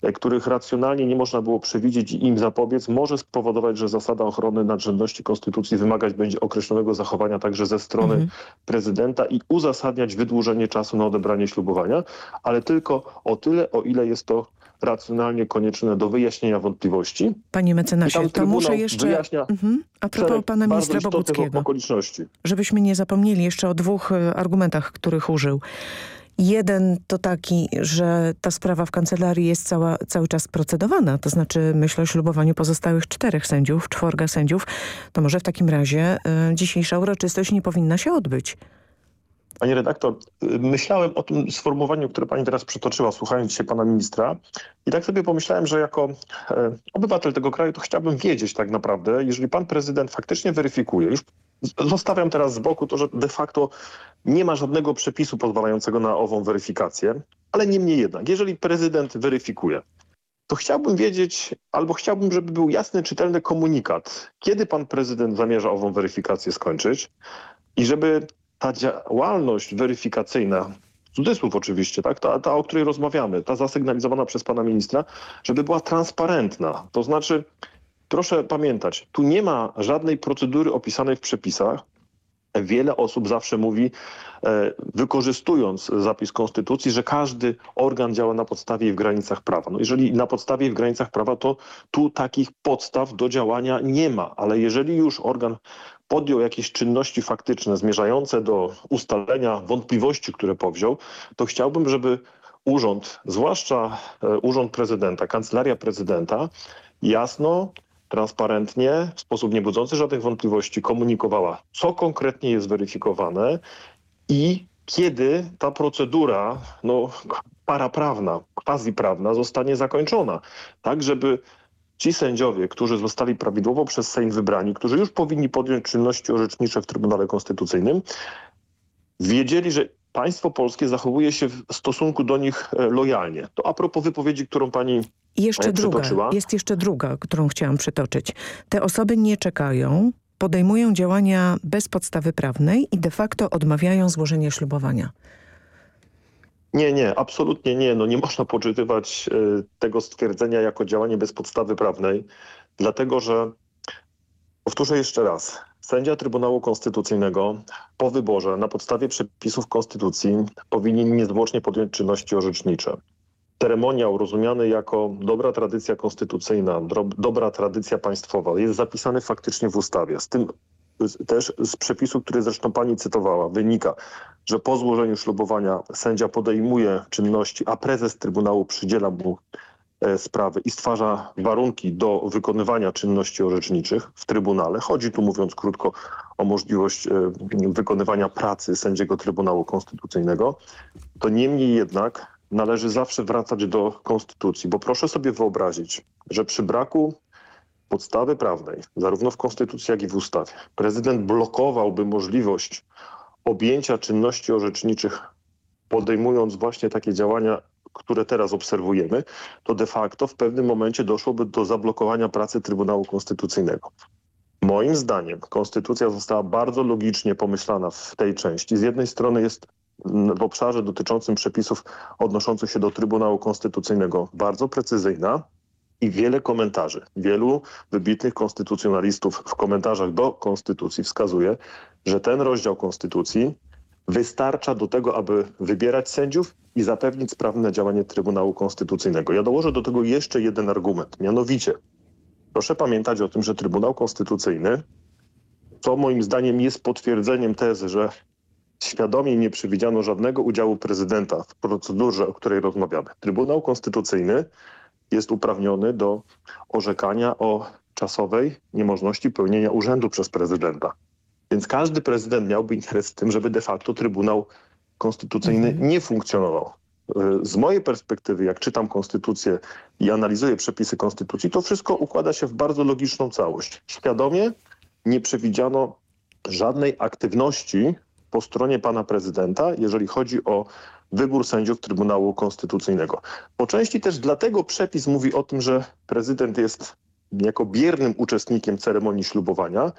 e, których racjonalnie nie można było przewidzieć i im zapobiec, może spowodować, że zasada ochrony nadrzędności konstytucji wymagać będzie określonego zachowania także ze strony prezydenta i uzasadniać wydłużenie czasu na odebranie ślubowania, ale tylko o tyle, o ile jest to racjonalnie konieczne do wyjaśnienia wątpliwości. Panie mecenasie, to muszę jeszcze... wyjaśnia Mhm. A propos pana ministra Boguckiego. okoliczności. żebyśmy nie zapomnieli jeszcze o dwóch e, argumentach, których użył. Jeden to taki, że ta sprawa w kancelarii jest cała, cały czas procedowana, to znaczy myślę o ślubowaniu pozostałych czterech sędziów, czworga sędziów, to może w takim razie y, dzisiejsza uroczystość nie powinna się odbyć. Pani redaktor, myślałem o tym sformułowaniu, które pani teraz przytoczyła, słuchając się pana ministra. I tak sobie pomyślałem, że jako e, obywatel tego kraju to chciałbym wiedzieć tak naprawdę, jeżeli pan prezydent faktycznie weryfikuje, już zostawiam teraz z boku to, że de facto nie ma żadnego przepisu pozwalającego na ową weryfikację, ale niemniej jednak, jeżeli prezydent weryfikuje, to chciałbym wiedzieć, albo chciałbym, żeby był jasny, czytelny komunikat, kiedy pan prezydent zamierza ową weryfikację skończyć i żeby ta działalność weryfikacyjna, cudzysłów oczywiście, tak, ta, ta, o której rozmawiamy, ta zasygnalizowana przez pana ministra, żeby była transparentna. To znaczy, proszę pamiętać, tu nie ma żadnej procedury opisanej w przepisach, Wiele osób zawsze mówi, e, wykorzystując zapis konstytucji, że każdy organ działa na podstawie i w granicach prawa. No jeżeli na podstawie i w granicach prawa, to tu takich podstaw do działania nie ma. Ale jeżeli już organ podjął jakieś czynności faktyczne zmierzające do ustalenia wątpliwości, które powziął, to chciałbym, żeby urząd, zwłaszcza e, urząd prezydenta, kancelaria prezydenta, jasno transparentnie, w sposób niebudzący żadnych wątpliwości komunikowała, co konkretnie jest weryfikowane i kiedy ta procedura no, paraprawna, quasi-prawna zostanie zakończona. Tak, żeby ci sędziowie, którzy zostali prawidłowo przez Sejm wybrani, którzy już powinni podjąć czynności orzecznicze w Trybunale Konstytucyjnym, wiedzieli, że państwo polskie zachowuje się w stosunku do nich e, lojalnie. To a propos wypowiedzi, którą pani i jeszcze druga, jest jeszcze druga, którą chciałam przytoczyć. Te osoby nie czekają, podejmują działania bez podstawy prawnej i de facto odmawiają złożenia ślubowania. Nie, nie, absolutnie nie. No nie można poczytywać y, tego stwierdzenia jako działanie bez podstawy prawnej, dlatego że, powtórzę jeszcze raz, sędzia Trybunału Konstytucyjnego po wyborze na podstawie przepisów Konstytucji powinien niezwłocznie podjąć czynności orzecznicze ceremoniał rozumiany jako dobra tradycja konstytucyjna, dobra tradycja państwowa jest zapisany faktycznie w ustawie. Z tym też z przepisu, który zresztą pani cytowała, wynika, że po złożeniu ślubowania sędzia podejmuje czynności, a prezes Trybunału przydziela mu e, sprawy i stwarza warunki do wykonywania czynności orzeczniczych w Trybunale. Chodzi tu, mówiąc krótko, o możliwość e, wykonywania pracy sędziego Trybunału Konstytucyjnego. To niemniej jednak należy zawsze wracać do konstytucji, bo proszę sobie wyobrazić, że przy braku podstawy prawnej, zarówno w konstytucji, jak i w ustawie, prezydent blokowałby możliwość objęcia czynności orzeczniczych, podejmując właśnie takie działania, które teraz obserwujemy, to de facto w pewnym momencie doszłoby do zablokowania pracy Trybunału Konstytucyjnego. Moim zdaniem konstytucja została bardzo logicznie pomyślana w tej części. Z jednej strony jest w obszarze dotyczącym przepisów odnoszących się do Trybunału Konstytucyjnego bardzo precyzyjna i wiele komentarzy. Wielu wybitnych konstytucjonalistów w komentarzach do Konstytucji wskazuje, że ten rozdział Konstytucji wystarcza do tego, aby wybierać sędziów i zapewnić sprawne działanie Trybunału Konstytucyjnego. Ja dołożę do tego jeszcze jeden argument, mianowicie proszę pamiętać o tym, że Trybunał Konstytucyjny, co moim zdaniem jest potwierdzeniem tezy, że świadomie nie przewidziano żadnego udziału prezydenta w procedurze, o której rozmawiamy. Trybunał Konstytucyjny jest uprawniony do orzekania o czasowej niemożności pełnienia urzędu przez prezydenta. Więc każdy prezydent miałby interes w tym, żeby de facto Trybunał Konstytucyjny mhm. nie funkcjonował. Z mojej perspektywy, jak czytam konstytucję i analizuję przepisy konstytucji, to wszystko układa się w bardzo logiczną całość. Świadomie nie przewidziano żadnej aktywności po stronie pana prezydenta, jeżeli chodzi o wybór sędziów Trybunału Konstytucyjnego. Po części też dlatego przepis mówi o tym, że prezydent jest jako biernym uczestnikiem ceremonii ślubowania,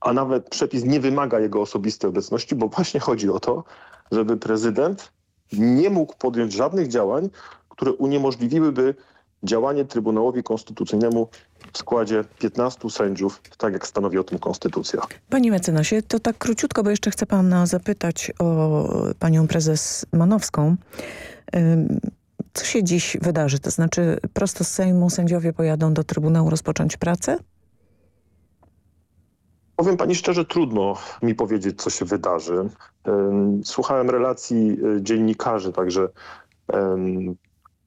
a nawet przepis nie wymaga jego osobistej obecności, bo właśnie chodzi o to, żeby prezydent nie mógł podjąć żadnych działań, które uniemożliwiłyby działanie Trybunałowi Konstytucyjnemu w składzie 15 sędziów, tak jak stanowi o tym konstytucja. Panie mecenasie, to tak króciutko, bo jeszcze chcę pana zapytać o panią prezes Manowską. Co się dziś wydarzy? To znaczy prosto z Sejmu sędziowie pojadą do Trybunału rozpocząć pracę? Powiem pani szczerze, trudno mi powiedzieć, co się wydarzy. Słuchałem relacji e, dziennikarzy, także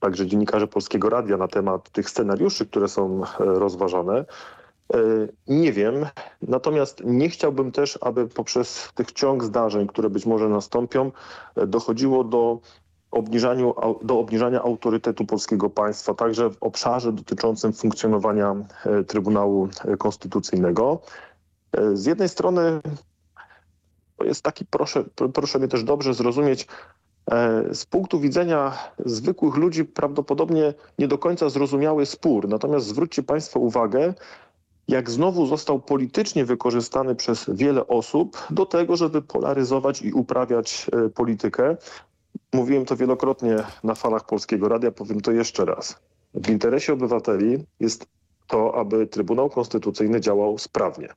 także dziennikarze Polskiego Radia na temat tych scenariuszy, które są e, rozważane. Nie wiem, natomiast nie chciałbym też, aby poprzez tych ciąg zdarzeń, które być może nastąpią, dochodziło do obniżaniu, do obniżania autorytetu polskiego państwa, także w obszarze dotyczącym funkcjonowania Trybunału Konstytucyjnego. Z jednej strony to jest taki, proszę, proszę mnie też dobrze zrozumieć, e, z punktu widzenia zwykłych ludzi prawdopodobnie nie do końca zrozumiały spór. Natomiast zwróćcie Państwo uwagę, jak znowu został politycznie wykorzystany przez wiele osób do tego, żeby polaryzować i uprawiać e, politykę. Mówiłem to wielokrotnie na falach Polskiego Radia, powiem to jeszcze raz. W interesie obywateli jest to, aby Trybunał Konstytucyjny działał sprawnie.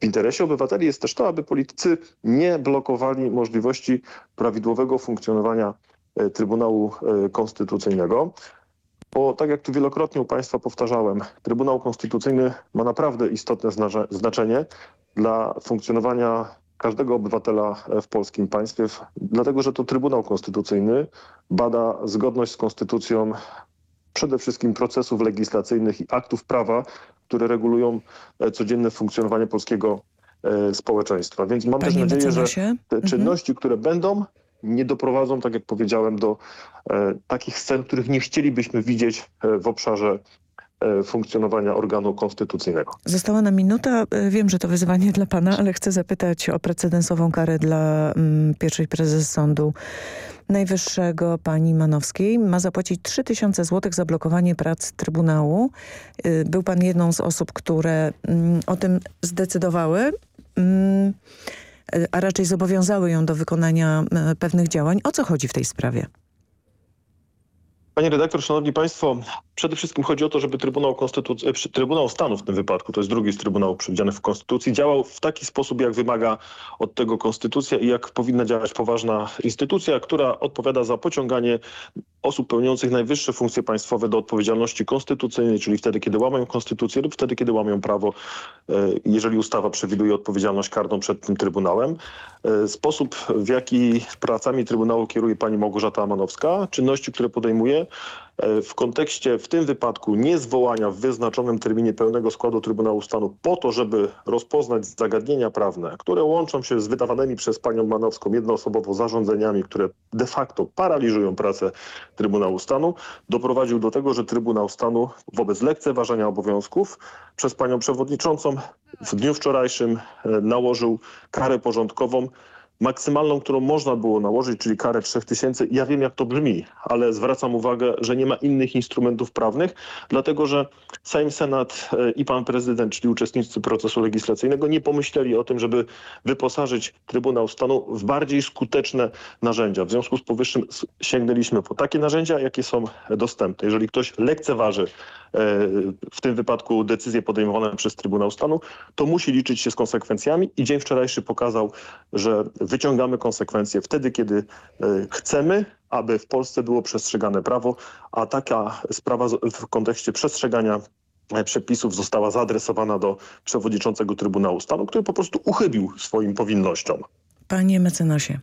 W interesie obywateli jest też to, aby politycy nie blokowali możliwości prawidłowego funkcjonowania e, Trybunału e, Konstytucyjnego. Bo tak jak tu wielokrotnie u Państwa powtarzałem, Trybunał Konstytucyjny ma naprawdę istotne znaczenie dla funkcjonowania każdego obywatela e, w polskim państwie, dlatego że to Trybunał Konstytucyjny bada zgodność z konstytucją przede wszystkim procesów legislacyjnych i aktów prawa, które regulują e, codzienne funkcjonowanie polskiego e, społeczeństwa. Więc mam Panie też nadzieję, że te Mhm. czynności, które będą, nie doprowadzą, tak jak powiedziałem, do e, takich scen, których nie chcielibyśmy widzieć w obszarze funkcjonowania organu konstytucyjnego. Została nam minuta. E, Wiem, że to wyzwanie dla pana, ale chcę zapytać o precedensową karę dla mm, pierwszej prezes Sądu Najwyższego pani Manowskiej. Ma zapłacić 3000 zł za blokowanie prac Trybunału. Y, Był pan jedną z osób, które mm, o tym zdecydowały. mm, a raczej zobowiązały ją do wykonania e, pewnych działań. O co chodzi w tej sprawie? Panie redaktor, szanowni państwo, przede wszystkim chodzi o to, żeby Trybunał, Konstytuc- e, Trybunał Stanu w tym wypadku, to jest drugi z Trybunałów przewidzianych w Konstytucji, działał w taki sposób, jak wymaga od tego Konstytucja i jak powinna działać poważna instytucja, która odpowiada za pociąganie osób pełniących najwyższe funkcje państwowe do odpowiedzialności konstytucyjnej, czyli wtedy, kiedy łamią konstytucję lub wtedy, kiedy łamią prawo, e, jeżeli ustawa przewiduje odpowiedzialność karną przed tym Trybunałem. E, Sposób, w jaki pracami Trybunału kieruje pani Małgorzata Amanowska, czynności, które podejmuje, w kontekście w tym wypadku niezwołania w wyznaczonym terminie pełnego składu Trybunału Stanu po to, żeby rozpoznać zagadnienia prawne, które łączą się z wydawanymi przez panią Manowską jednoosobowo zarządzeniami, które de facto paraliżują pracę Trybunału Stanu, doprowadził do tego, że Trybunał Stanu wobec lekceważenia obowiązków przez panią przewodniczącą w dniu wczorajszym e, nałożył karę porządkową maksymalną, którą można było nałożyć, czyli karę 3000. Ja wiem, jak to brzmi, ale zwracam uwagę, że nie ma innych instrumentów prawnych, dlatego że Sejm, Senat e, i pan prezydent, czyli uczestnicy procesu legislacyjnego, nie pomyśleli o tym, żeby wyposażyć Trybunał Stanu w bardziej skuteczne narzędzia. W związku z powyższym sięgnęliśmy po takie narzędzia, jakie są dostępne. Jeżeli ktoś lekceważy e, w tym wypadku decyzje podejmowane przez Trybunał Stanu, to musi liczyć się z konsekwencjami i dzień wczorajszy pokazał, że wyciągamy konsekwencje wtedy, kiedy e, chcemy, aby w Polsce było przestrzegane prawo, a taka sprawa w kontekście przestrzegania e, przepisów została zaadresowana do przewodniczącego Trybunału Stanu, który po prostu uchybił swoim powinnościom. Panie mecenasie,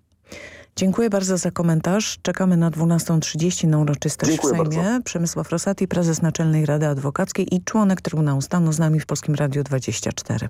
dziękuję bardzo za komentarz. Czekamy na 12.30 na uroczystość Dziękuję w Sejmie. bardzo. Przemysław Rosati, prezes Naczelnej Rady Adwokackiej i członek Trybunału Stanu z nami w Polskim Radiu 24.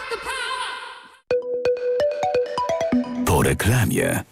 Reklamie.